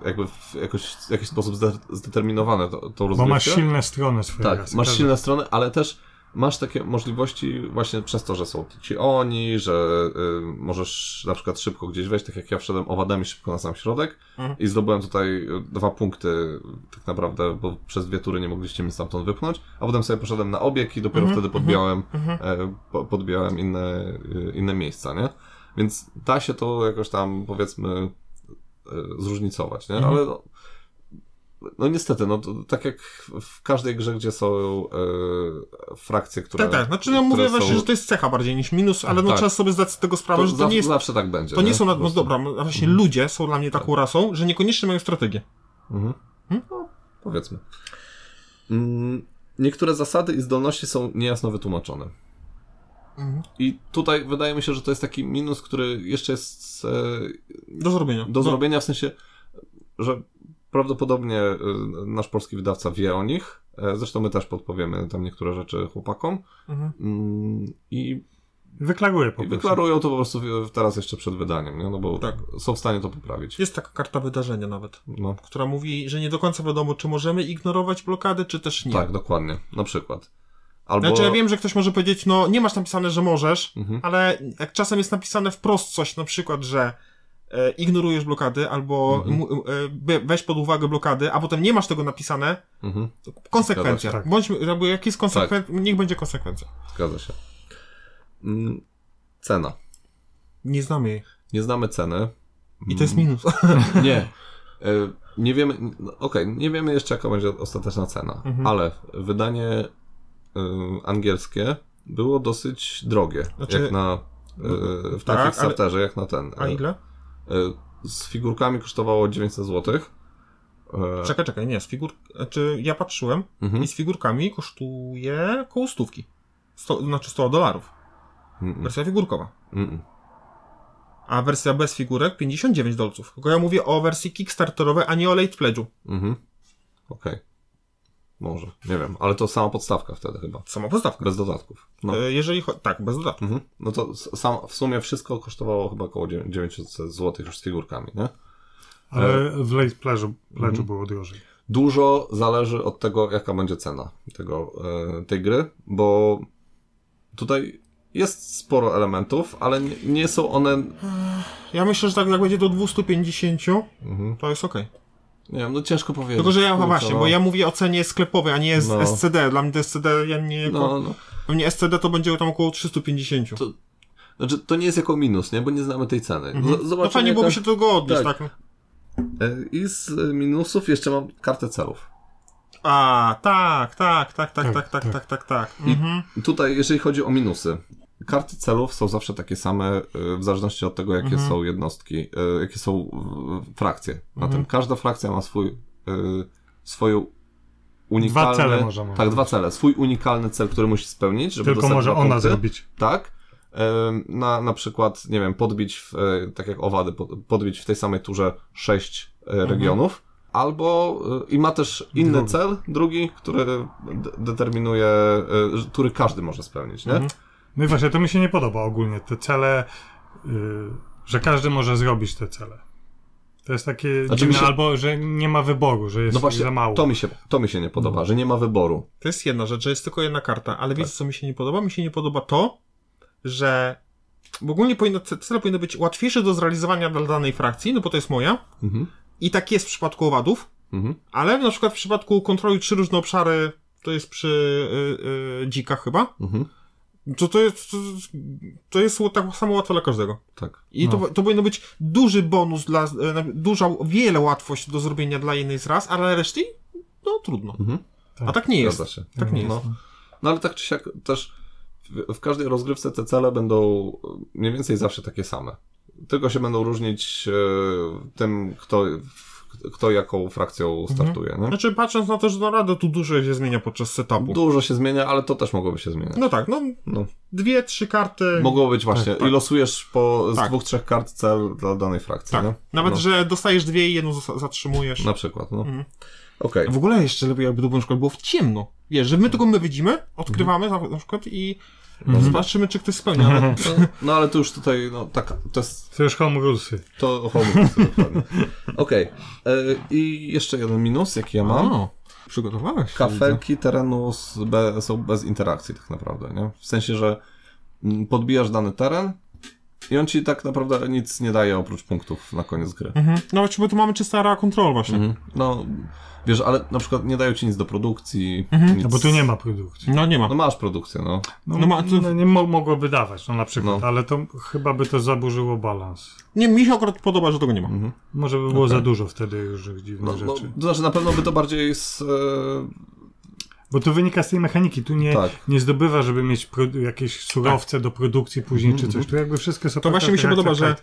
jakby w jakoś, w jakiś sposób zde, zdeterminowane to, tą Bo masz silne strony swoje Tak, rasy. masz Każdy- silne strony, ale też masz takie możliwości właśnie przez to, że są ci oni, że y, możesz na przykład szybko gdzieś wejść, tak jak ja wszedłem owadami szybko na sam środek Mhm. i zdobyłem tutaj y, dwa punkty tak naprawdę, bo przez dwie tury nie mogliście mnie stamtąd wypchnąć, a potem sobie poszedłem na obieg i dopiero Mhm, wtedy podbiałem, mhm. e, po, podbiałem inne, y, inne miejsca, nie? Więc da się to jakoś tam powiedzmy y, zróżnicować, nie? Mhm. Ale no, no niestety, no to, tak jak w każdej grze, gdzie są e, frakcje, które. Tak, tak. Znaczy, no mówię są, właśnie, że to jest cecha bardziej niż minus, ale no Tak. trzeba sobie zdać z tego sprawę, to że to nie jest... zawsze tak będzie. To nie są, na, Po no dobra, no właśnie ludzie są dla mnie taką rasą, że niekoniecznie mają strategię. Mhm. Hmm? No, powiedzmy. Mm, niektóre zasady i zdolności są niejasno wytłumaczone. Mhm. I tutaj wydaje mi się, że to jest taki minus, który jeszcze jest e, Do zrobienia. do No. zrobienia, w sensie, że prawdopodobnie e, nasz polski wydawca wie o nich. E, Zresztą my też podpowiemy tam niektóre rzeczy chłopakom. Mhm. Mm, I Wyklaruję po prostu. wyklarują to po prostu teraz jeszcze przed wydaniem, nie? no bo Tak. są w stanie to poprawić. Jest taka karta wydarzenia nawet, No, która mówi, że nie do końca wiadomo, czy możemy ignorować blokady, czy też nie. tak, dokładnie, na przykład. Albo... Znaczy ja wiem, że ktoś może powiedzieć, no nie masz napisane, że możesz, Mhm. ale jak czasem jest napisane wprost coś, na przykład, że e, ignorujesz blokady, albo Mhm. e, we- weź pod uwagę blokady, a potem nie masz tego napisane, Mhm, to konsekwencja. Zgadza się. Bądźmy, jakby jak jest konsekwencja, Tak. niech będzie konsekwencja. zgadza się. Mm, Cena. Nie znamy jej. Nie znamy ceny. I to jest Mm, minus. Nie. E, Nie wiemy, no, okej, nie wiemy jeszcze jaka będzie ostateczna cena, Mhm. ale wydanie angielskie było dosyć drogie, Znaczy- jak na y, w tak, na ale- Kickstarterze, jak na ten. A E, ile? e, Z figurkami kosztowało 900 zł. E, Czekaj, czekaj, nie, z figur... Znaczy, ja patrzyłem Mhm. i z figurkami kosztuje koło stówki. Sto, znaczy 100 dolarów. Mm-mm. Wersja figurkowa. Mm-mm. A wersja bez figurek 59 dolców. Tylko ja mówię o wersji Kickstarterowej, a nie o Late Pledge'u. Mhm. Okej. Może, nie wiem, ale to sama podstawka wtedy chyba. Sama podstawka. Bez dodatków. No. E, Jeżeli cho- tak, bez dodatku. Mhm. No to sam, w sumie wszystko kosztowało chyba około 900 zł już z figurkami, nie? Ale w Late Pleasure, Mhm. Pledge'u było drożej. Dużo zależy od tego, jaka będzie cena tego, e, tej gry, bo tutaj jest sporo elementów, ale nie, nie są one. Ja myślę, że tak jak będzie do 250, to jest okej. Nie wiem, no ciężko powiedzieć. Tylko, że ja Kurczę, właśnie, no. bo ja mówię o cenie sklepowej, a nie No. SCD. Dla mnie to SCD, ja nie... No, no. Pewnie SCD to będzie tam około 350. To- Znaczy, to nie jest jako minus, nie? Bo nie znamy tej ceny. Z- no fajnie byłoby się do tego odnieść, Tak. tak? E, I z e, minusów jeszcze mam kartę celów. A, tak, tak, tak, tak, Tak, tak, tak, tak. tak, tak, tak. Mhm. Tutaj, jeżeli chodzi o minusy, karty celów są zawsze takie same, e, w zależności od tego, jakie Mhm. są jednostki, e, jakie są e, frakcje. Na Mhm. tym każda frakcja ma swój, swoją unikalny... Dwa cele może Tak, dwa cele. Swój unikalny cel, który musi spełnić, żeby Tylko może ona punkty. zrobić. Tak. Na, na przykład, nie wiem, podbić, w, e, tak jak owady, pod- podbić w tej samej turze sześć e, regionów. Albo e, i ma też inny Drugi. cel, drugi, który de- determinuje, który każdy może spełnić, nie? No i właśnie, to mi się nie podoba ogólnie. Te cele, y, że każdy może zrobić te cele. To jest takie Znaczy dziwne, się- albo że nie ma wyboru, że jest No właśnie, za mało. to mi, się, to mi się nie podoba, że nie ma wyboru. To jest jedna rzecz, że jest tylko jedna karta, ale Tak. wiecie co mi się nie podoba? Mi się nie podoba to, że ogólnie powinno, ce- cele powinny być łatwiejsze do zrealizowania dla danej frakcji, no bo to jest moja. Mhm. I tak jest w przypadku owadów, Mhm. ale na przykład w przypadku kontroli trzy różne obszary, to jest przy y, y, dzikach chyba, Mhm. To to jest, to, to jest tak samo łatwe dla każdego. Tak. I to, to powinno być duży bonus dla, e, duża, wiele łatwość do zrobienia dla jednej z ras, ale reszty, no trudno. Mhm. A tak nie jest. Się. Tak nie jest. No. no ale tak czy siak też w, w każdej rozgrywce te cele będą mniej więcej zawsze takie same. Tylko się będą różnić e, tym, kto, kto jaką frakcją startuje. Nie? Znaczy, patrząc na to, że naprawdę tu dużo się zmienia podczas setupu. Dużo się zmienia, ale to też mogłoby się zmieniać. No tak, no, No. dwie, trzy karty. Mogło być właśnie. tak. I losujesz po, z Tak. dwóch, trzech kart cel dla danej frakcji. Tak. Nie? Nawet, no. że dostajesz dwie i jedną zatrzymujesz. Na przykład. No. Mhm. Okej. W ogóle jeszcze lepiej, jakby to było na przykład było w ciemno. Wiesz, że my tylko my widzimy, odkrywamy na, na przykład i zobaczymy, czy ktoś spełnia. Ale... No, no ale to już tutaj, no tak, to jest To już home rulesy. to home dokładnie. Okej. E, I jeszcze jeden minus, jaki ja mam. O, przygotowałeś się, Kafelki terenu z, be, są bez interakcji tak naprawdę, nie? W sensie, że mm, podbijasz dany teren i on ci tak naprawdę nic nie daje oprócz punktów na koniec gry. Mhm. No bo tu mamy czysta area control właśnie. Mhm. No, wiesz, ale na przykład nie dają ci nic do produkcji. Nic... No bo tu nie ma produkcji. No nie ma. No masz produkcję, no. No, No ma- to- no nie mo mogłoby dawać, no na przykład, No. ale to chyba by to zaburzyło balans. Nie, mi się akurat podoba, że tego nie ma. Może by było za dużo wtedy już że dziwnych no, no rzeczy. to znaczy na pewno by to bardziej z... E, Bo to wynika z tej mechaniki. Tu nie, Tak. nie zdobywa, żeby mieć jakieś surowce do produkcji później czy coś. Tu jakby wszystko są To właśnie mi się podoba, że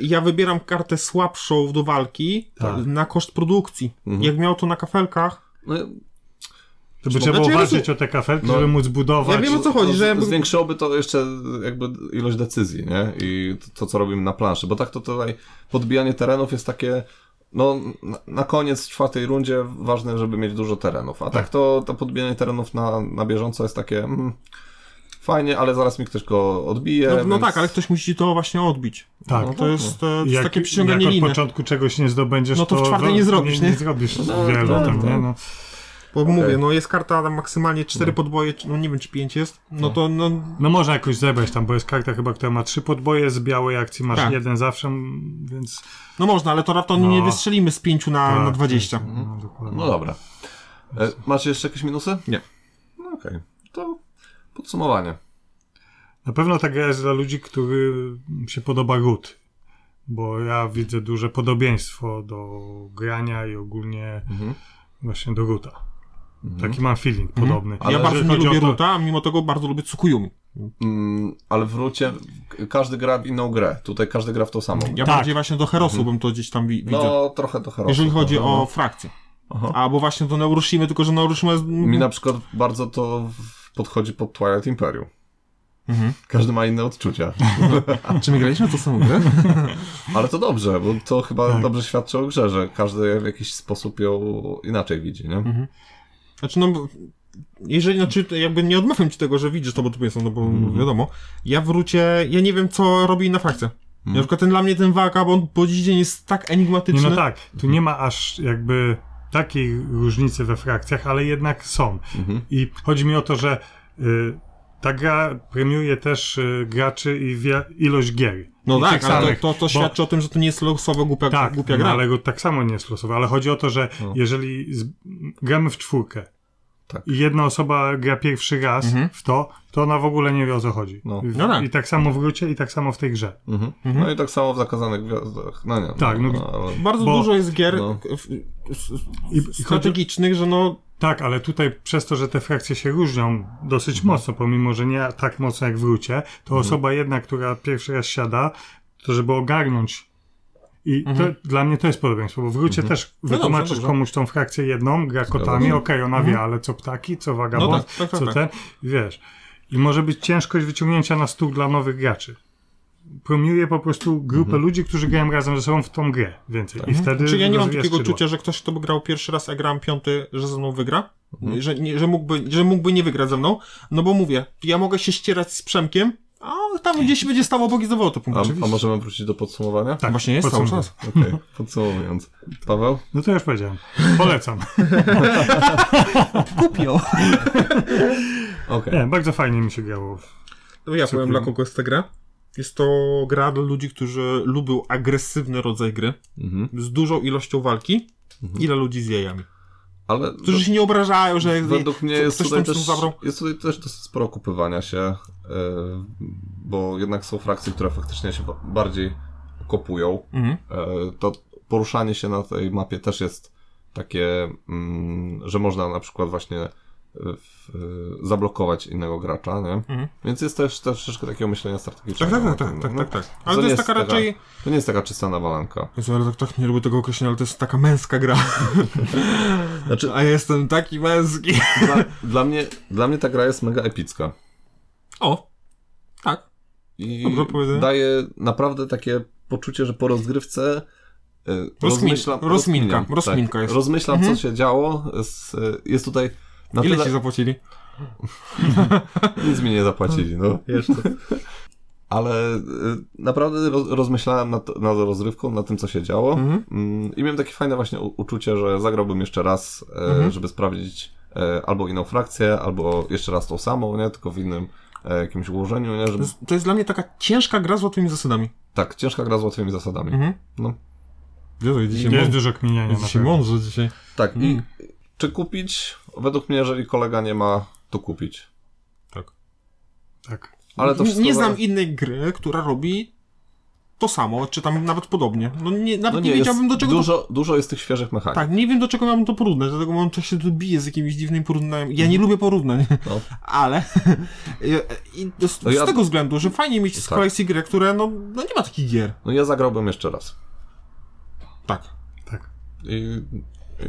ja wybieram kartę słabszą do walki Tak. na koszt produkcji. Jak miał to na kafelkach. no, To by Znaczy, trzeba walczyć rozum- o te kafelki, No. żeby móc budować. Ja wiem, o co chodzi, że jakby- Zwiększyłoby to jeszcze jakby ilość decyzji, nie? I to, to, co robimy na planszy. Bo tak to tutaj podbijanie terenów jest takie... No, na, koniec w czwartej rundzie ważne, żeby mieć dużo terenów. A tak, to, to podbijanie terenów na, na bieżąco jest takie... Mm, fajnie, ale zaraz mi ktoś go odbije. No, no więc... tak, ale ktoś musi ci to właśnie odbić. Tak. No, to jest, to jest Jak, takie przyciąganie jak od liny. początku czegoś nie zdobędziesz, No to w czwartej we- nie zrobisz, nie, nie? nie zrobisz No, wielu tak, tam, tak. nie? No. Bo mówię, no jest karta tam maksymalnie cztery podboje, no nie wiem czy pięć jest. No to no, no można jakoś zebrać tam, bo jest karta chyba, która ma trzy podboje, z białej akcji masz Tak. jeden zawsze, więc... no można, ale to raptem No. nie wystrzelimy z pięciu na, Tak, na 20. tak, No, dokładnie. No dobra. E, macie jeszcze jakieś minusy? Nie. No okej. To podsumowanie. Na pewno ta gra jest dla ludzi, którym się podoba ród. Bo ja widzę duże podobieństwo do grania i ogólnie Mhm. właśnie do ruta. Taki mam feeling podobny. Ale ja bardzo nie lubię to- Ruta, a mimo tego bardzo lubię Tsukuyumi. Mm, ale w Rucie każdy gra w inną grę. Tutaj każdy gra w tą samą. Ja Tak. bardziej właśnie do Herosu bym to gdzieś tam wi- widzę. No, trochę to Herosu. jeżeli chodzi prawda, o no. frakcję. Aha. Albo właśnie do Neuroshimy, tylko że Neuroshima jest... Mi na przykład bardzo to podchodzi pod Twilight Imperium. Mhm. Każdy ma inne odczucia. Czy my graliśmy to samą grę? Ale to dobrze, bo to chyba Tak. dobrze świadczy o grze, że każdy w jakiś sposób ją inaczej widzi, nie? Mhm. Znaczy no, jeżeli, znaczy jakby nie odmawiam ci tego, że widzisz to, bo tu są, no bo Mhm. wiadomo, ja w Rucie, ja nie wiem co robi inna frakcja. Mhm. Na przykład ten dla mnie ten Waga, bo on po dziś dzień jest tak Nie, enigmatyczny. no tak, tu nie ma aż jakby takiej różnicy we frakcjach, ale jednak są. Mhm. I chodzi mi o to, że y, ta gra premiuje też y, graczy i ilość gier. No I tak, tych ale to, to, to bo- świadczy o tym, że to nie jest losowo głupia, tak, głupia no, gra. ale go tak samo nie jest losowe, ale chodzi o to, że No. jeżeli z, gramy w czwórkę Tak. i jedna osoba gra pierwszy raz Mhm. w to, to ona w ogóle nie wie o co chodzi. No. W- No tak. I tak samo w Grucie i tak samo w tej grze. Mhm. Mhm. No i tak samo w Zakazanych Gwiazdach. No nie. Tak, no- ale... Bardzo Bo- dużo jest gier no. w- i strategicznych, że no Tak, ale tutaj przez to, że te frakcje się różnią dosyć Mhm. mocno, pomimo, że nie tak mocno jak w Rucie, to osoba jedna, która pierwszy raz siada, to żeby ogarnąć i Mhm. to, dla mnie to jest podobieństwo, bo w Rucie też dobrze, wytłumaczysz dobrze. komuś tą frakcję jedną, gra kotami, okej, ona wie, ale co ptaki, co wagabond, Mhm. No tak, tak, tak, co tak. ten, wiesz. I może być ciężkość wyciągnięcia na stół dla nowych graczy. Promiuje po prostu grupę Mhm. ludzi, którzy grają razem ze sobą w tą grę więcej. I wtedy Czy Znaczy, ja nie mam takiego skrzydła. czucia, że ktoś, kto by grał pierwszy raz, a grałem piąty, że ze mną wygra? Mhm. Że, nie, że, mógłby, że mógłby nie wygrać ze mną? No bo mówię, ja mogę się ścierać z Przemkiem, a tam gdzieś będzie stał obok i zdobywał to punkt. A, a możemy wrócić do podsumowania? Tak, Właśnie jest cały czas. Okej, podsumowując. Paweł? No to już powiedziałem. Polecam. Kupił. Okej. Nie, bardzo fajnie mi się grało. No ja powiem, dla kogo jest ta gra. Jest to gra dla ludzi, którzy lubią agresywny rodzaj gry, Mhm. z dużą ilością walki i dla ludzi z jajami. Ale Którzy się nie obrażają, że według mnie jest tutaj, też, zabrał. jest tutaj też dosyć sporo kupywania się, e, bo jednak są frakcje, które faktycznie się ba- bardziej kopują. Mhm. E, to poruszanie się na tej mapie też jest takie, mm, że można na przykład właśnie w, e, zablokować innego gracza, nie? Mhm. Więc jest też, też troszeczkę takiego myślenia strategicznego. Tak, tak, tak, tak, tak, tak, tak. To Ale to nie jest taka raczej... To nie jest taka czysta nawalanka. Jezu, ale tak, tak nie lubię tego określenia, ale to jest taka męska gra. Znaczy, A ja jestem taki męski. dla, dla, mnie, dla mnie ta gra jest mega epicka. O, tak. I daje naprawdę takie poczucie, że po rozgrywce e, rozmyślam, rozminka, rozkminiam, rozminka tak, jest. Rozmyślam, Mhm. co się działo. E, jest tutaj na Ile tyle... ci zapłacili? Nic mi nie zapłacili, no. Jeszcze. Ale y, naprawdę roz, rozmyślałem nad, nad rozrywką, nad tym, co się działo. Mhm. Mm, I miałem takie fajne właśnie uczucie, że zagrałbym jeszcze raz, e, Mhm. żeby sprawdzić e, albo inną frakcję, albo jeszcze raz tą samą, nie? Tylko w innym e, jakimś ułożeniu, nie? To Żeby... jest, to jest dla mnie taka ciężka gra z łatwymi zasadami. Tak, ciężka gra z łatwymi zasadami. Mhm. No. Jezu, Jest dzisiaj mądrze. dużo kminiania. Dzisiaj mądrze dzisiaj. Tak, i Mm. Czy kupić? Według mnie, jeżeli kolega nie ma, to kupić. Tak. Tak. Ale to nie, wszystko nie za- znam innej gry, która robi to samo, czy tam nawet podobnie. No nie, nawet No nie, nie, wiedziałbym do czego to... dużo, dużo jest tych świeżych mechanik. Tak, nie wiem do czego miałbym to porównać, dlatego mam się tu bije z jakimiś dziwnymi porównaniami. Ja nie lubię porównań, No. ale i z, No z ja- tego względu, że fajnie mieć z Tak. kolekcji grę, które no, no nie ma takich gier. No ja zagrałbym jeszcze raz. Tak. Tak. I,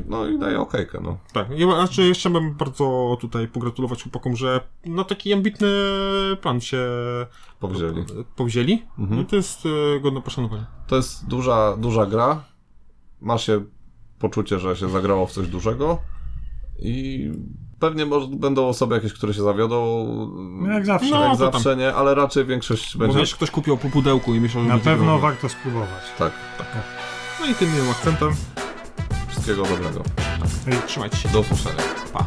no i daję okejkę, no. Tak, ja, znaczy chciałbym bardzo tutaj pogratulować chłopakom, że no taki ambitny plan się Powzięli. powzięli. Mhm. No to jest e, godne poszanowania. To jest duża, duża gra. Ma się poczucie, że się zagrało w coś dużego i pewnie może będą osoby jakieś, które się zawiodą. No jak zawsze. No, jak to tam. zawsze nie, ale raczej większość Bo będzie. wiesz, ktoś kupił po pudełku i myślał, że Na pewno warto spróbować. Tak, No i tym miłym akcentem wszystkiego dobrego. trzymajcie się. Do usłyszenia. Pa.